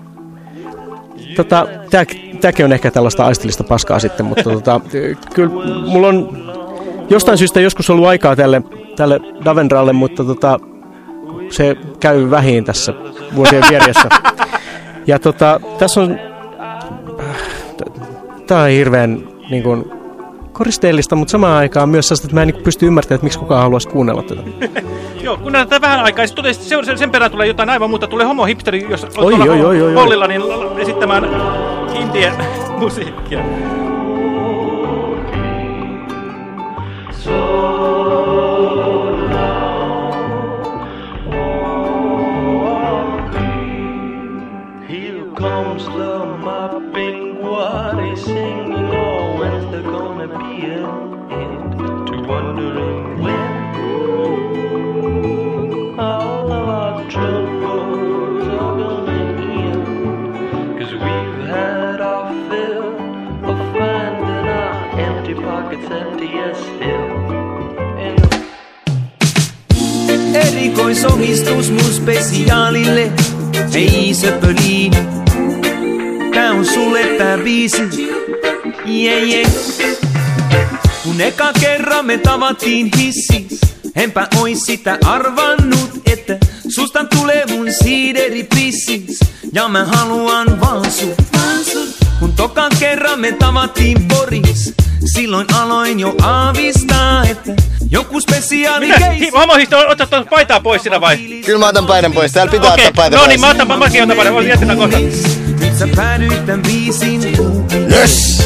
tota, tää, tääkin on ehkä tällaista aistillista paskaa sitten, mutta tota, kyllä mulla on jostain syystä joskus ollut aikaa tälle, tälle Davendralle, mutta tota, se käy vähin tässä vuosien vieressä. Ja tota, tässä on... Tää on hirveän niin kuin, koristeellista, mutta samaan aikaan myös sellaista, että mä en niin pysty ymmärtämään, että miksi kukaan haluaisi kuunnella tätä. Joo, kun näytetään vähän aikaa, ja sitten tulee, sen, sen, sen perään tulee jotain aivan muuta. Tulee homo-hipsteri, jos on Oi, tuolla oi, oi, oi, oi. hollilla, niin esittämään indien musiikkia. Here comes the Erikoisomistus mun spesiaalille. Hei söpöliin Tää on sulle tää biisi. Yeah, yeah. Kun eka kerran me tavattiin hissis Enpä ois sitä arvannut Että susta tulee mun siideripissis Ja mä haluan vaan sut. Kun toka kerran me tavattiin Boris Silloin aloin jo aavistaa, että joku spesiaali Mitä? keissi Hi- Homo-hipsteri, otat tuon paitaa pois sinä vai? Kyllä mä otan paidan pois. Täällä pitää Okei, ottaa paita no pois. niin, mä otan, mä, mäkin otan paidan, jätetään kohta. Nyt sä päädyit tän biisin Yes!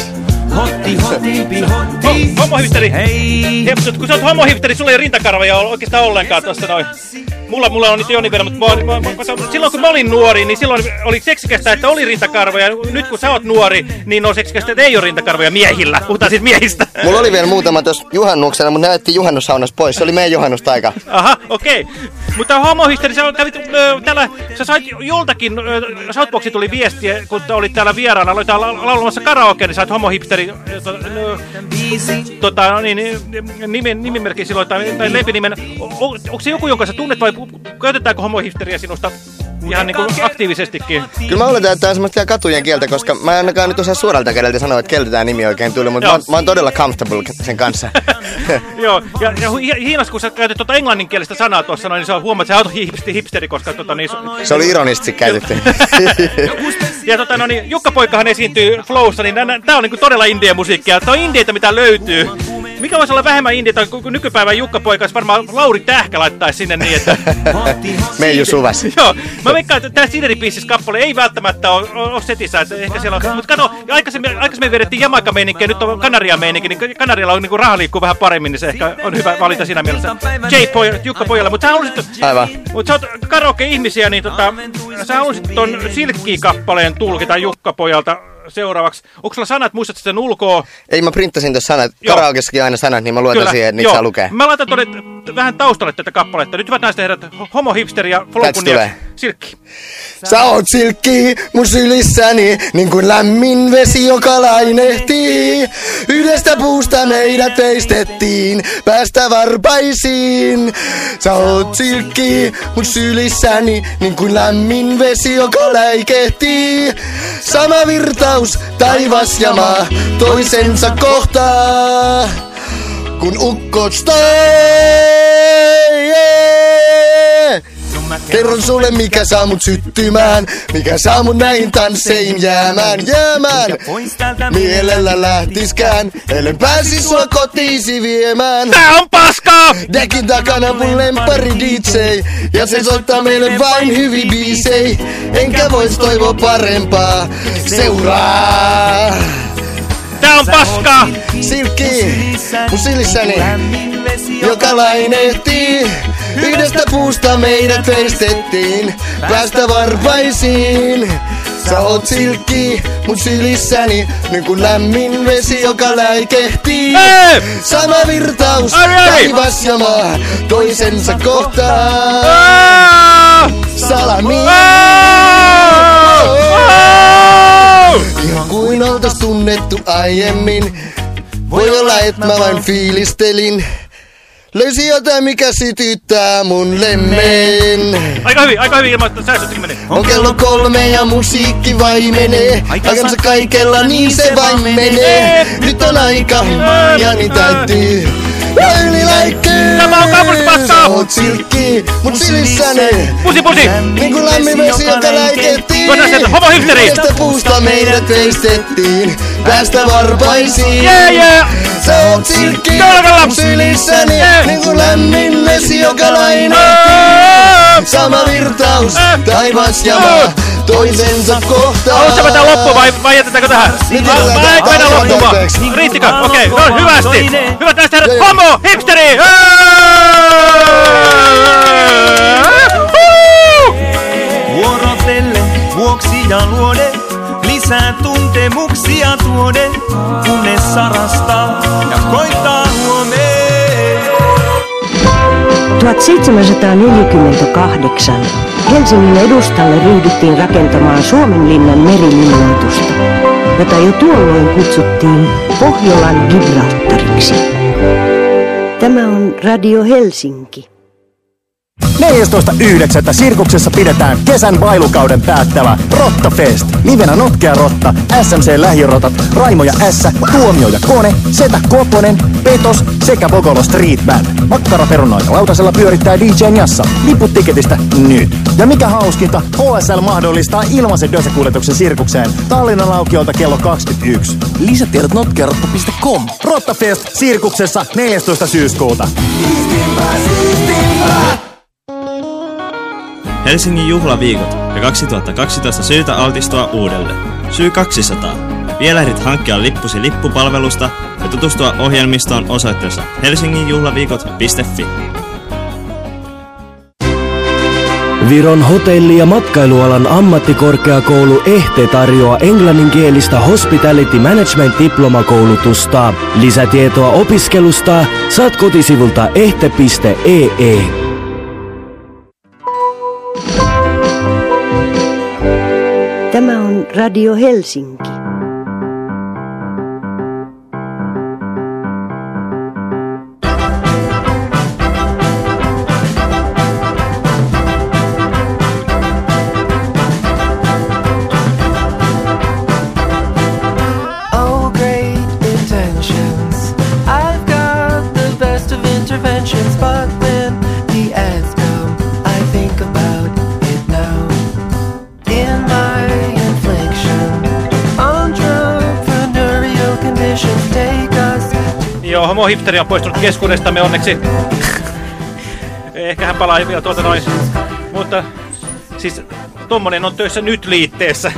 Hotti, hotimpi, hotti Homo-hipsteri. Hei Hei, mutta kun sä oot homo-hipsteri, sulla ei ole rintakarvoja ole oikeastaan ollenkaan tossa noin. Mulla, mulla on nyt jonkin verran, mutta mä, mä, mä, mä, silloin kun mä olin nuori, niin silloin oli seksikästä, että oli rintakarvoja. Nyt kun sä oot nuori, niin on seksikästä, että ei ole rintakarvoja miehillä. Puhutaan siis miehistä. Mulla oli vielä muutama tuossa juhannuksena, mutta näytti juhannussaunassa pois. Se oli meidän juhannustaika. Aha, okei. Okay. Mutta homohysteri, sä kävit ö, täällä, sä sait joltakin, Southboxi tuli viestiä, kun olit täällä vieraana, aloit täällä laulamassa karaoke, niin sä oot homohipsteri, tota, no niin, nimen, nimimerkin silloin, tai, tai lempinimen. Onko se joku, jonka sä tunnet, vai käytetäänkö homohipsteriä sinusta ihan niin kuin aktiivisestikin? Kyllä mä oletan, että tää on semmoista ihan katujen kieltä, koska mä en ainakaan nyt osaa suoralta kädeltä sanoa, että keltä tää nimi oikein tuli, mutta mä, Joo. oon- mä oon todella comfortable sen kanssa. Joo, ja, ja hi- hiinas, kun sä käytät tuota englanninkielistä sanaa tuossa, niin se on huomaat, että sä oot hipsteri, hipsteri koska tota, niin, Se oli ironisesti käytetty. Ja tota, no niin, Jukka Poikahan esiintyy Flowssa, niin tämä on niinku todella indie-musiikkia. Tämä on indieitä, mitä löytyy. Mikä voisi olla vähemmän indieitä kuin nykypäivän Jukka Poika, jos varmaan Lauri Tähkä laittaisi sinne niin, että... Meiju Suvas. Joo, mä veikkaan, että tämä Sideri kappale ei välttämättä ole, ole setissä, että ehkä siellä on... Mutta kato, aikaisemmin, aikaisemmin vedettiin Jamaika-meininkiä, nyt on Kanaria-meininki, niin Kanarialla on niinku raha liikkuu vähän paremmin, niin se ehkä on hyvä valita siinä mielessä. J. Jukka Pojalle, mutta sä halusit... Aivan. Mutta sä oot karaoke-ihmisiä, niin tota, sä halusit ton Silkki-kappaleen tulkita Jukka Pojalta seuraavaksi. Onko sulla sanat, muistatko sen ulkoa? Ei, mä printtasin tuossa sanat. Karaokessakin aina sanat, niin mä luotan Kyllä, siihen, että niitä saa lukea. Mä laitan tuonne vähän taustalle tätä kappaletta. Nyt hyvät naiset herrat, homo, hipsteri ja tulee. Silkki. Sä oot silkki mun sylissäni, niin kuin lämmin vesi, joka lainehtii. Yhdestä puusta meidät veistettiin, päästä varpaisiin. Sä oot silkki mun sylissäni, niin kuin lämmin vesi, joka läikehtii. Sama virtaus, taivas ja maa, toisensa kohtaa. Kun ukkot stay. Kerron sulle mikä saa mut syttymään. Mikä saa mut näihin tansseihin jäämään Jäämään. Mielellä lähtiskään Ellen pääsi sua kotiisi viemään. Tää on paskaa! Dekin takana mun lempari DJ Ja se soittaa meille vain hyviä biisei. Enkä vois toivoa parempaa. Seuraa. Tää on paskaa! Silkki, mun silissäni joka lainehtii. Yhdestä puusta meidät veistettiin, päästä varpaisiin. Sä oot silkki mun sylissäni, niin kuin lämmin vesi, joka läikehtii. Sama virtaus, taivas ja maa, toisensa kohtaa. Aa! Salami. Aa! Ihan kuin oltais tunnettu aiemmin. Voi olla, et mä vain fiilistelin. Löysin jotain, mikä sytyttää mun lemmen. Aika hyvin, aika hyvin ilman, että säästötkin meni. On kello kolme ja musiikki vai menee. Aikansa kaikella niin se vain menee. Nyt on aika ja niin täytyy. Yli läikkyy. Tämä on kaupallispaskaa. Sä oot silkki, mut silissäni. Pusi, pusi! Niin kuin lämmin vesi, joka läikettiin. Tuotaan sieltä, homo hipsteri! Yhdestä puusta meidät veistettiin. Päästä varpaisiin. Yeah, yeah! Sä oot silkki, sylissäni. Yeah. Niin kuin lämmin vesi, joka lainehtii. Aa! Sama virtaus, taivas ja maa, toisensa kohtaa. Haluatko mä tää loppuun vai, vai jätetäänkö tähän? Nyt Vai- jätetään Vai eikö mennä. Riittikö? Okei, no hyvästi. Hyvät näistä herrat, homo, hipsteri! Vuorotellen vuoksi ja luode, lisää tuntemuksia tuode, kunnes sarastaa 1748 Helsingin edustalle ryhdyttiin rakentamaan Suomenlinnan merilinnoitusta, jota jo tuolloin kutsuttiin Pohjolan Gibraltariksi. Tämä on Radio Helsinki. 14.9. Sirkuksessa pidetään kesän bailukauden päättävä Rottafest. Livenä Notkea Rotta, SMC Lähirotat, Raimo ja S, Tuomio ja Kone, Setä Koponen, Petos sekä Bogolo Street Band. Makkaraperunoita lautasella pyörittää DJ Jassa. Liput tiketistä nyt. Ja mikä hauskinta, HSL mahdollistaa ilmaisen dösäkuljetuksen sirkukseen Tallinnan aukiolta kello 21. Lisätiedot notkearotta.com. Rottafest Sirkuksessa 14. syyskuuta. Helsingin juhlaviikot ja 2012 syytä altistua uudelle. Syy 200. Vielä ehdit hankkia lippusi lippupalvelusta ja tutustua ohjelmistoon osoitteessa helsinginjuhlaviikot.fi. Viron hotelli- ja matkailualan ammattikorkeakoulu EHTE tarjoaa englanninkielistä Hospitality Management diplomakoulutusta. Lisätietoa opiskelusta saat kotisivulta ehte.ee. Tämä on Radio Helsinki. Homo hipsteri on poistunut keskuudestamme onneksi. Ehkä hän palaa vielä tuolta noin. Mutta siis tommonen on töissä nyt liitteessä.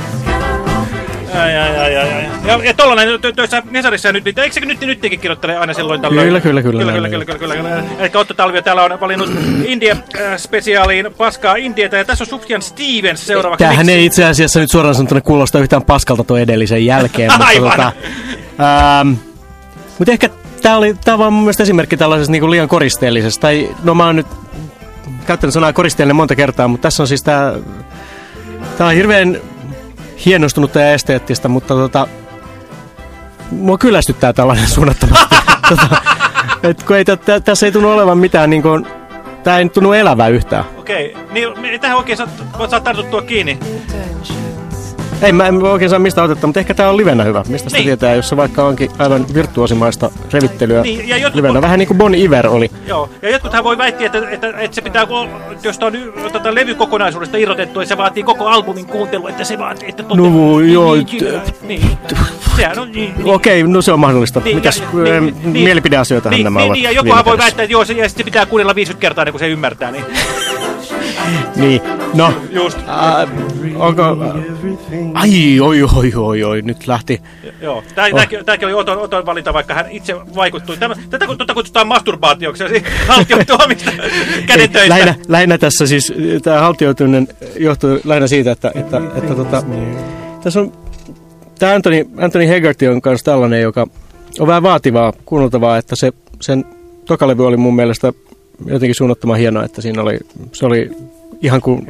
Ai, ai, ai, ai, ai. Ja, ja tollanen tö- töissä Hesarissa ja nyt liitteessä. Eikö se nyt, nytkin kirjoittele aina silloin tällöin? Kyllä, kyllä, kyllä. Kyllä, kyllä, kyllä, kyllä, kyllä, kyllä. Eli Otto Talvio täällä on valinnut India-spesiaaliin paskaa Indieta. Ja tässä on Sufjan Stevens seuraavaksi. Tämähän Miksi- ei itse asiassa nyt suoraan sanottuna kuulosta yhtään paskalta tuo edellisen jälkeen. mutta Aivan. Tota, ähm, mutta ehkä tämä oli tää vaan mun mielestä esimerkki tällaisesta niinku liian koristeellisesta. Tai, no mä oon nyt käyttänyt sanaa koristeellinen monta kertaa, mutta tässä on siis tää... Tää on hirveän hienostunutta ja esteettistä, mutta tota... Mua kyllästyttää tällainen suunnattomasti. tota, et kun ei, tä, tä, tässä ei tunnu olevan mitään niinku... Tää ei nyt tunnu elävää yhtään. Okei, niin me- tähän oikein saat, voit saat tartuttua kiinni. Ei mä en oikein saa mistä otetta, mutta ehkä tää on livenä hyvä. Mistä sitä Niin. tietää, jos se vaikka onkin aivan virtuosimaista revittelyä Niin, ja jotkut- livenä. Vähän niin kuin Bon Iver oli. Joo, ja jotkuthan voi väittää, että, että, että se pitää, jos on tätä levykokonaisuudesta irrotettu, ja se vaatii koko albumin kuuntelua, että se vaatii, että tote... No voi, joo, Niin, t- niin, niin, sehän on niin, niin. Okei, no se on mahdollista. Niin, Mitäs ja- niin, niin, niin. mielipideasioitahan niin, nämä niin, ovat niin, ja jokuhan voi väittää, että joo, se, ja sitten pitää kuunnella 50 kertaa, ennen kuin se ymmärtää, niin... Niin, no. Just. Äh, onko... Ai, oi, oi, oi, oi, nyt lähti. Joo, tää, Oh. oli Oton, Oton valinta, vaikka hän itse vaikuttui. Tämä, tätä tota kutsutaan masturbaatioksi, eli haltion tuomista kädentöistä. Lähinnä, lähinnä tässä siis tämä haltioituminen johtuu lähinnä siitä, että, että, että tota, tässä on tämä Anthony, Anthony Hegarty on kanssa tällainen, joka on vähän vaativaa, kuunneltavaa, että se, sen tokalevy oli mun mielestä jotenkin suunnattoman hienoa, että siinä oli, se oli ihan kuin,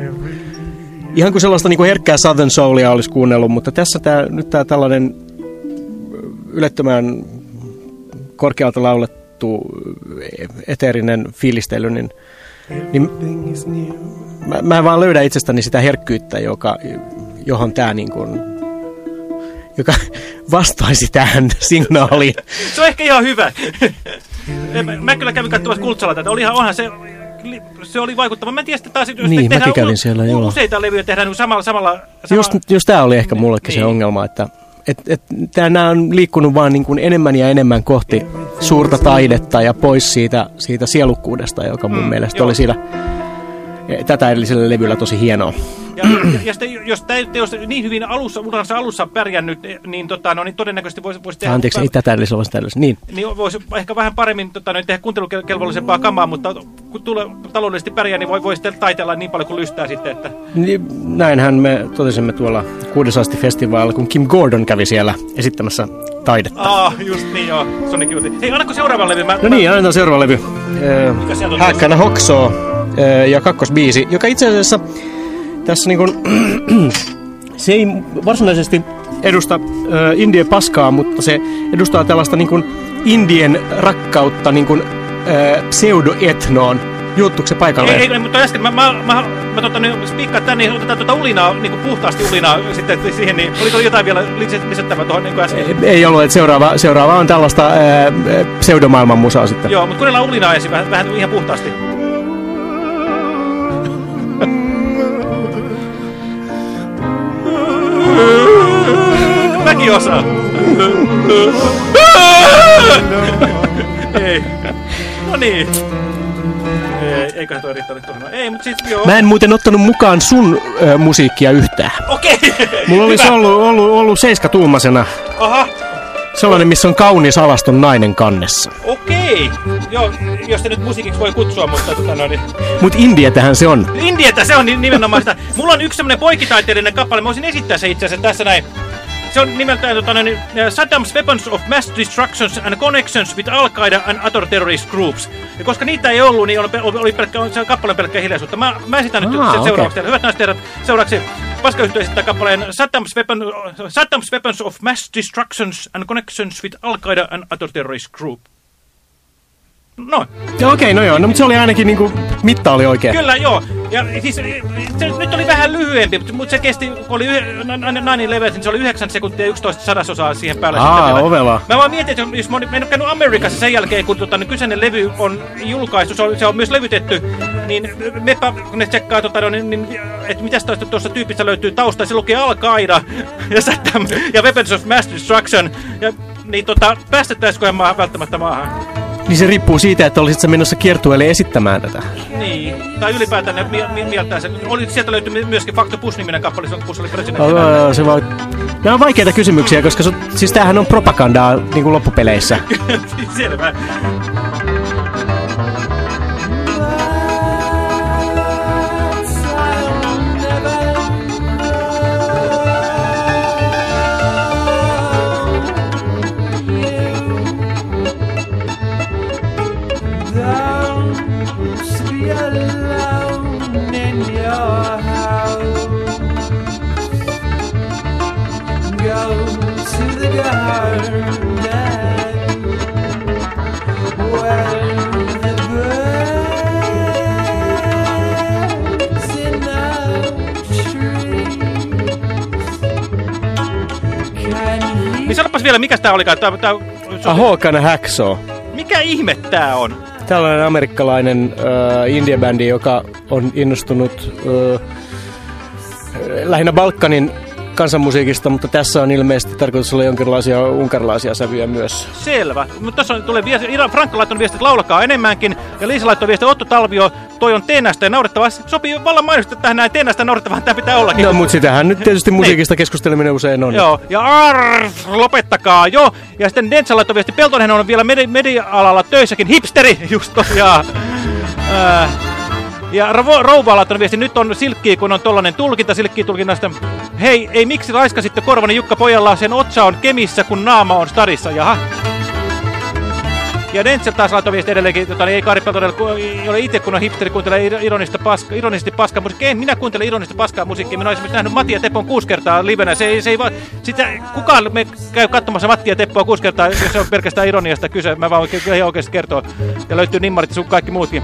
ihan kuin sellaista niin kuin herkkää Southern Soulia olisi kuunnellut, mutta tässä tää, nyt tämä tällainen ylettömän korkealta laulettu eteerinen fiilistely, niin, niin mä, mä en vaan löydä itsestäni sitä herkkyyttä, joka, johon tämä niin kuin, joka vastaisi tähän signaaliin. Se on ehkä ihan hyvä. mä, mä kyllä kävin katsomassa Kultsalla tätä. Olihan, onhan se, se oli vaikuttava. Mä en tiedä, että taas, jos Niin, tehdään kävin siellä, joo. Useita levyjä tehdään niin samalla, samalla, samalla Just, just tämä oli ehkä mullekin se ongelma, että et, et, nämä on liikkunut vaan niin kuin enemmän ja enemmän kohti suurta taidetta ja pois siitä, siitä sielukkuudesta, joka mun Mm, mielestä joo. oli siinä tätä edellisellä levyllä tosi hienoa. Ja, ja, ja sitten, jos tämä jos niin hyvin alussa, uransa alussa pärjännyt, niin, tota, no, niin todennäköisesti voisi voisi tehdä... Anteeksi, ei tätä edellisellä, vaan sitä edellisellä. Niin. Niin voisi ehkä vähän paremmin tota, no, tehdä kuuntelukelvollisempaa kamaa, mutta kun tulee taloudellisesti pärjää, niin voi, voi sitten taitella niin paljon kuin lystää sitten, että... Niin, Näinhän me totesimme tuolla Kuudesasti festivaalilla, kun Kim Gordon kävi siellä esittämässä taidetta. Ah, just niin joo, Sonic Youth. Hei, annako seuraavan levy? Mä, No niin, annetaan seuraava levy. On Häkkänä Hoksoo ja kakkosbiisi, joka itse asiassa tässä niin kuin, se ei varsinaisesti edusta indien paskaa, mutta se edustaa tällaista niin kuin indien rakkautta niin kuin, pseudoetnoon. Juuttuuko se paikalle? Ei, ei, mutta äsken mä, mä, mä, mä tota, niin, spiikkaan tänne, niin otetaan tuota ulinaa, niin kuin puhtaasti ulinaa sitten siihen, niin oliko jotain vielä lisät- lisättävää tuohon niin kuin äsken? Ei ollut, että seuraava, seuraava on tällaista ää, pseudomaailman musaa sitten. Joo, mutta kuunnellaan ulinaa ensin vähän, vähän ihan puhtaasti. Mäkin osaan. Ei. No niin. Ei, eiköhän toi riittänyt tuohon. Ei, mutta siis joo. Mä en muuten ottanut mukaan sun ö, musiikkia yhtään. Okei. Mulla olisi Hyvä. ollut, ollut, ollut seiskatuumasena Aha. Sellainen, missä on kaunis alaston nainen kannessa. Okei. Joo, jos se nyt musiikiksi voi kutsua, mutta tota noin. niin- Mut Indietähän se on. Indietä, se on ni- nimenomaan sitä. Mulla on yksi semmonen poikitaiteellinen kappale, mä voisin esittää se itse asiassa tässä näin. Se on nimeltään tota, noin, eh, Saddam's Weapons of Mass Destructions and Connections with Al-Qaeda and Other Terrorist Groups. Ja koska niitä ei ollut, niin oli, oli pelkkä, se kappale pelkkä hiljaisuutta. Mä, mä esitän nyt Aa, sen okei. seuraavaksi. Hyvät naiset herrat, seuraavaksi Paskayhtiö esittää kappaleen Saddam's, Weapon, Saddam's Weapons of Mass Destructions and Connections with Al-Qaeda and Other Terrorist Group. Noin. Ja okei, no joo, no, mutta se oli ainakin niinku, mitta oli oikein. Kyllä, joo. Ja siis se, nyt oli vähän lyhyempi, mutta- se kesti, kun oli yh- n- n- Nine Eleven, niin se oli 9 sekuntia ja 11 sadasosaa siihen päälle. Aa, ovela. Mä vaan mietin, että jos mä olin mä en ole käynyt Amerikassa sen jälkeen, kun tota, niin kyseinen levy on julkaistu, se on, se on myös levytetty, niin mepä, kun ne tsekkaa, tota, no, niin, niin, että mitäs tuosta, tuosta tyypistä löytyy tausta, se lukee Al-Qaida ja, Saddam, ja Weapons of Mass Destruction. Ja niin tota, päästettäisikö maa välttämättä maahan? Niin se riippuu siitä, että olisit sä menossa kiertueelle esittämään tätä. Niin, tai ylipäätään ne mi mi mieltää sen. Oli, sieltä löytyi myöskin Fakta Push-niminen kappale, kun Push oli presidentti. Oh, se va... Nämä on vaikeita kysymyksiä, koska su... siis tämähän on propagandaa niin kuin loppupeleissä. Selvä. Vielä, mikä tää olikaan? Tää, tää, Ahokana Hacksaw. mikä ihme tää on? Tällainen amerikkalainen äh, indie-bändi, joka on innostunut äh, lähinnä Balkanin kansanmusiikista, mutta tässä on ilmeisesti tarkoitus olla jonkinlaisia unkarilaisia sävyjä myös. Selvä. Mutta tässä on, tulee viesti, Ira Frankka laittoi viestit, laulakaa enemmänkin. Ja Liisa laittoi viesti, Otto Talvio, toi on teenästä ja naurettavaa. Sopii vallan mainostaa tähän näin teenästä naurettavaa, tämä pitää ollakin. No, mutta sitähän nyt tietysti musiikista keskusteleminen usein on. Joo, ja arf, lopettakaa jo. Ja sitten Dentsa laittoi viesti, Peltonen on vielä medi- media-alalla töissäkin, hipsteri, just tosiaan. Äh, ja Rouva on laittanut viesti, nyt on silkkiä, kun on tollanen tulkinta silkkiä tulkinnasta. Hei, ei miksi raiskasitte korvani Jukka pojalla, sen otsa on kemissä, kun naama on stadissa, jaha. Ja Dentsel taas laittoi viesti edelleenkin, tota, niin ei Kari Peltonen ku- ole itse kun on hipsteri, kuuntelee ir- ironista paska, ironisesti paskaa musiikkia. En minä kuuntele ironista paskaa musiikkia. Minä olen esimerkiksi nähnyt Matti ja Tepon kuusi kertaa livenä. Se ei, se ei va- sitä, kukaan me käy katsomassa Matti ja Teppoa kuusi kertaa, jos se on pelkästään ironiasta kyse. Mä vaan oikein, oikeasti kertoo. Ja löytyy nimmarit ja sun kaikki muutkin.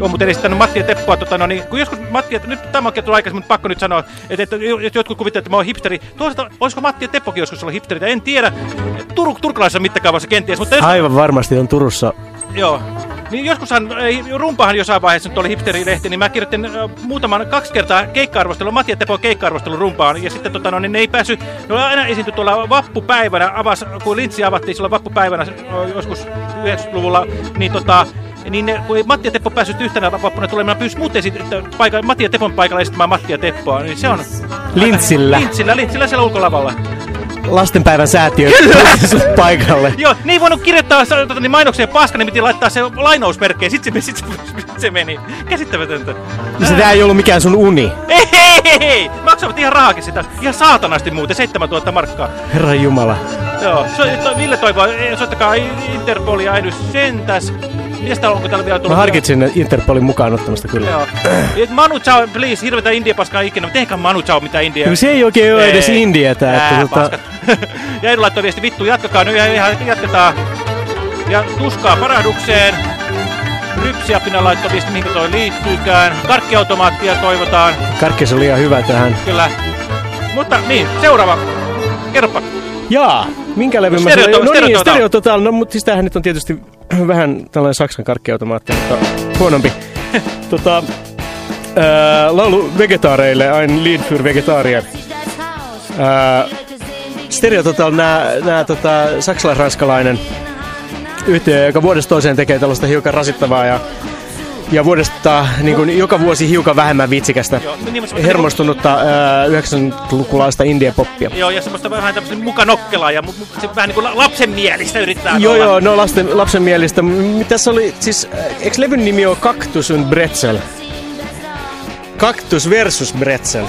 On muuten esittänyt Matti ja Teppoa, tota, no, niin, kun joskus Matti ja, nyt tämä on kertonut aikaisemmin, mutta pakko nyt sanoa, että, että jos jotkut kuvittelevat, että mä oon hipsteri. Toisaalta, olisiko Matti ja Teppokin joskus ollut hipsteritä, en tiedä. Tur turkulaisessa mittakaavassa kenties, mutta jos, Aivan varmasti on Turussa. Joo. Niin joskushan, ei, rumpahan jossain vaiheessa nyt oli hipsterilehti, niin mä kirjoitin äh, muutaman, kaksi kertaa keikka-arvostelun, Matti ja Tepon keikka-arvostelun rumpaan, ja sitten tota, no, niin ne ei päässyt, ne oli aina esiinty tuolla vappupäivänä, avas, kun Lintsi avattiin silloin vappupäivänä joskus 90-luvulla, niin tota, niin ne, kun ei Matti ja Teppo päässyt yhtenä vappuna tulemaan, pyysi muut paikalla, Matti ja Tepon paikalla esittämään Matti ja Teppoa, niin se on... Lintsillä. Lintsillä, Lintsillä siellä ulkolavalla. Lastenpäivän säätiö sut paikalle. Joo, niin ei voinut kirjoittaa tota, niin mainoksia paska, niin piti laittaa se lainausmerkkejä, sit se, sit se, sit se meni. Käsittämätöntä. Niin Se tää ei ollut mikään sun uni. Ei, hei, hei, hei! Maksavat ihan rahaakin sitä. Ihan saatanasti muuten, 7000 markkaa. Herran Jumala. Joo, so, to, Ville toivoo, eh, soittakaa Interpolia äidys sentäs. Mitäs täällä onko täällä vielä tullut? Mä harkitsin Interpolin mukaan ottamasta kyllä. Joo. Manu Chao, please, hirvetä India-paskaa ikinä, mutta eikä Manu Chao mitään India. Kyllä se ei oikein ole edes Ei. Indietä. Että Ää, tota, ja Edu laittoi viesti, vittu, jatkakaa nyt, ihan, jatketaan. Ja tuskaa parahdukseen. Rypsiapina laittoi viesti, mihin toi liittyykään. Karkkiautomaattia toivotaan, Karkkis oli liian hyvä tähän. kyllä. Mutta niin, seuraava. Kerropa. Jaa, minkä levy mä Stereo-? No Stereo niin. Stereo Total. No, mutta siis tämähän nyt on tietysti vähän tällainen Saksan karkkiautomaatti, mutta huonompi. tota, ää, laulu vegetaareille, ein Lied für Vegetarier. Ää, Stereo Total, nää, nää tota, saksalais-ranskalainen yhtiö, joka vuodesta toiseen tekee tällaista hiukan rasittavaa ja ja vuodesta niin kuin, joka vuosi hiukan vähemmän vitsikästä, Joo, niin, mutta- hermostunutta ää, 90-lukulaista indie-poppia. Joo, ja semmoista vähän tämmöistä mukanokkelaa ja mu, se vähän niin kuin lapsenmielistä yrittää Joo, olla. joo, no lasten, lapsen mielestä. Mitäs oli, siis, äh, eikö levyn nimi ole Cactus und Bretzel? Cactus versus Bretzel.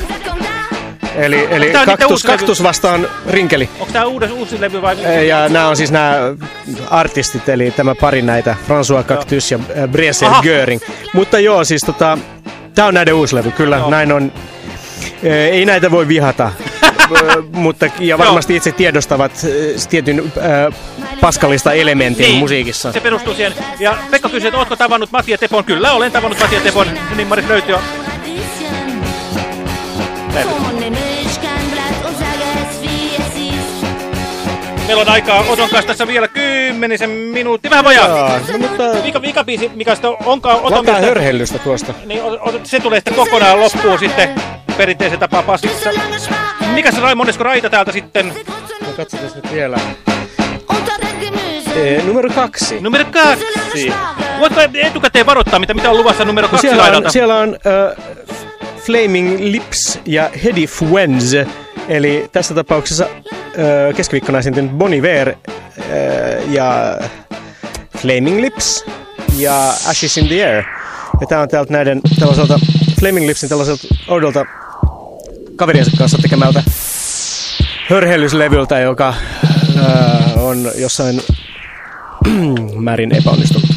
Eli, eli kaktus, kaktus vastaan rinkeli. Onko tää uusi, uusi levy vai? Ja nämä on siis nämä artistit, eli tämä pari näitä, François Cactus ja äh, Bresel Aha. Göring. Mutta joo, siis tota, tää on näiden uusi levy, kyllä, näin on. Äh, Ei näitä voi vihata, mutta ja varmasti itse tiedostavat äh, tietyn äh, paskallista elementin Niin, musiikissa. Se perustuu siihen. Ja Pekka kysyi, että ootko tavannut Matti ja Tepon? Kyllä, olen tavannut Matti ja Tepon. Nimmarit löytyy jo. Meillä on aikaa Oton kanssa tässä vielä kymmenisen minuuttia. Vähän vajaa. Jaa, no mutta- Vika, vikabiisi, mikä sitten onkaan Oton Lataa mielestä- hörhellystä tuosta. Niin, o- o- se tulee sitten kokonaan loppuun sitten perinteisen tapaan passissa. Mikäs Rai, monesko Raita täältä sitten? No katsotaan nyt vielä. Eh, numero kaksi. Numero kaksi. Voitko etukäteen varoittaa, mitä, mitä on luvassa numero No kaksi siellä laidalta? on, siellä on äh, Flaming Lips ja Hedy Fuenz. Eli tässä tapauksessa keskiviikkona esiintyn Bon Iver äh, ja Flaming Lips ja Ashes in the Air. Ja tää on täältä näiden tällaiselta Flaming Lipsin tällaiselta oudolta kaveriensa kanssa tekemältä hörhellyslevyltä, joka on jossain määrin epäonnistunut.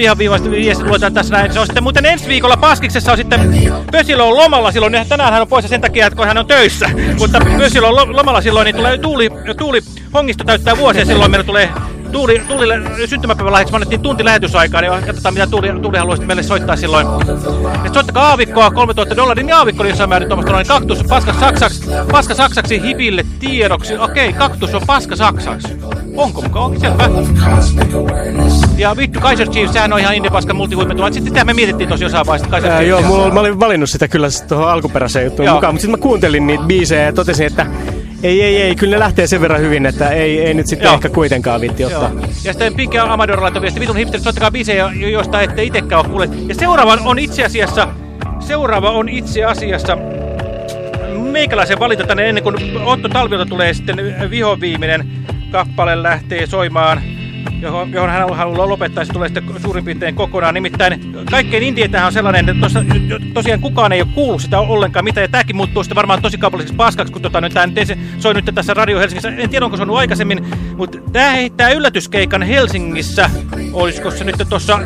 Ja viimeiset viestit luetaan tässä näin. Se on sitten muuten ensi viikolla Paskiksessa on sitten Pösilö on lomalla silloin. Tänään hän on poissa sen takia, että kun hän on töissä. Mutta Pösilö on lo- lomalla silloin, niin tulee Tuuli, Tuuli Hongisto täyttää vuosia. Silloin meillä tulee Tuuli, Tuulille syntymäpäivälahjaksi annettiin tunti lähetysaikaa, niin katsotaan mitä Tuuli, Tuuli haluaisi meille soittaa silloin. Et soittakaa aavikkoa 3000 dollaria, niin aavikko on jossain määrin tuommoista noin kaktus paska saksaksi, paska saksaksi hipille tiedoksi. Okei, kaktus on paska saksaksi. Onko mukaan? Selvä? Ja vittu Kaiser Chiefs, sehän on ihan indie-paska multihuimettu. Sitten sitähän me mietittiin tosi jossain vaiheessa, Kaiser Chiefs. joo, mulla, mä olin valinnut sitä kyllä tuohon alkuperäiseen juttuun Joo. mukaan, mutta sitten mä kuuntelin niitä biisejä ja totesin, että ei, ei, ei, kyllä ne lähtee sen verran hyvin, että ei, ei nyt sitten Joo. ehkä kuitenkaan viitti ottaa. Joo. Ja sitten Pink Amador laittoi viesti, vitun hipsterit, soittakaa biisejä, jo- joista ette itsekään ole kuulleet. Ja seuraava on itse asiassa, seuraava on itse asiassa meikäläisen valinta tänne ennen kuin Otto Talvilta tulee sitten vihoviimeinen kappale lähtee soimaan, johon, johon hän haluaa lopettaa, se tulee sitten suurin piirtein kokonaan. Nimittäin kaikkein indietähän on sellainen, että tossa, tosiaan kukaan ei ole kuullut sitä ollenkaan mitä, ja tämäkin muuttuu sitten varmaan tosi kaupalliseksi paskaksi, kun tota, nyt, tämä soi nyt tässä Radio Helsingissä. En tiedä, onko se ollut aikaisemmin, mutta tämä heittää yllätyskeikan Helsingissä, olisiko se nyt tuossa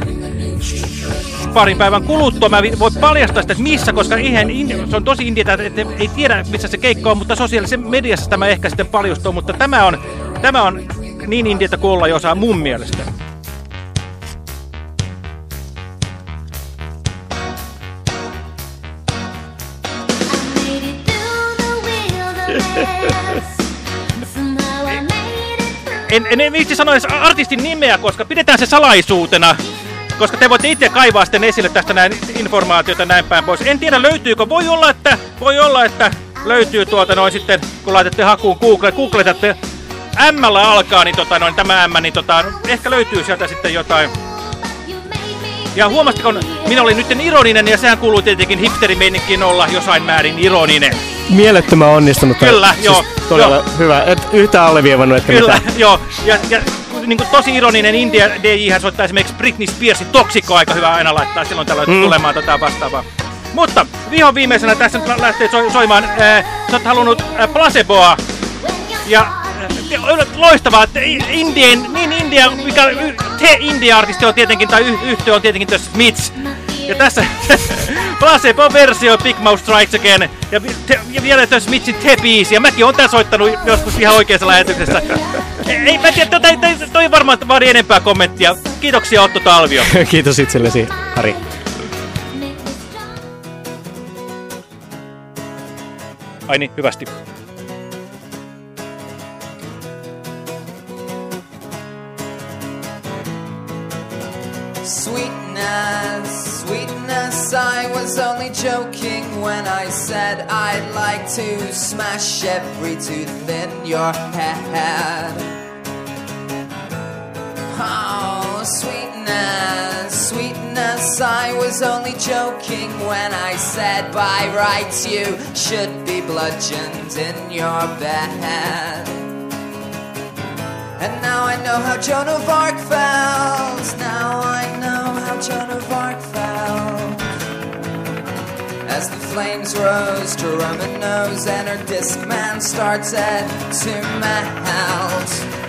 parin päivän kuluttua. Mä voin paljastaa sitä, että missä, koska ihan se on tosi indietä, että ei tiedä missä se keikka on, mutta sosiaalisessa mediassa tämä ehkä sitten paljastuu, mutta tämä on, tämä on niin indietä kuin olla osaa mun mielestä. En, en, en viitsi sanoa edes artistin nimeä, koska pidetään se salaisuutena. Koska te voitte itse kaivaa sitten esille tästä näin informaatiota näin päin pois. En tiedä löytyykö. Voi olla, että, voi olla, että löytyy tuolta noin sitten, kun laitatte hakuun Google, googletatte M alkaa, niin, tota, noin, tämä M, niin tota, ehkä löytyy sieltä sitten jotain. Ja huomastiko, minä olin nyt ironinen ja sehän kuuluu tietenkin hipsterimeininkiin olla jossain määrin ironinen. Mielettömän onnistunut. Kyllä, siis joo, Todella joo. hyvä. Et yhtään alleviivannut, että Kyllä, mitä. joo. Ja, ja niin kuin tosi ironinen India DJ hän soittaa esimerkiksi Britney Spearsin Toxico aika hyvä aina laittaa silloin tällä Mm. tulemaan tätä vastaavaa. Mutta vihon viimeisenä tässä nyt lähtee so soimaan. Äh, sä oot halunnut äh, placeboa. Ja äh, loistavaa, että i- Indien, niin India, mikä te India-artisti on tietenkin, tai yhtiö on tietenkin The Smiths. Ja tässä placebo-versio Big Mouth Strikes Again. Ja, te, ja vielä The Smithsin Te-biisi. Ja mäkin oon tän soittanut joskus ihan oikeassa lähetyksessä. Ei, mä tiedä, toi, toi, toi varmaan vaadi enempää kommenttia. Kiitoksia Otto Talvio. Kiitos itsellesi, Ari. Ai niin, hyvästi. Was only joking when I said I'd like to smash every tooth in your head. Oh, sweetness, sweetness, I was only joking when I said by rights you should be bludgeoned in your bed. And now I know how Joan of Arc felt. Now I know how Joan of Arc felt. As the flames rose, Jerome knows, and her disc man starts at to melt.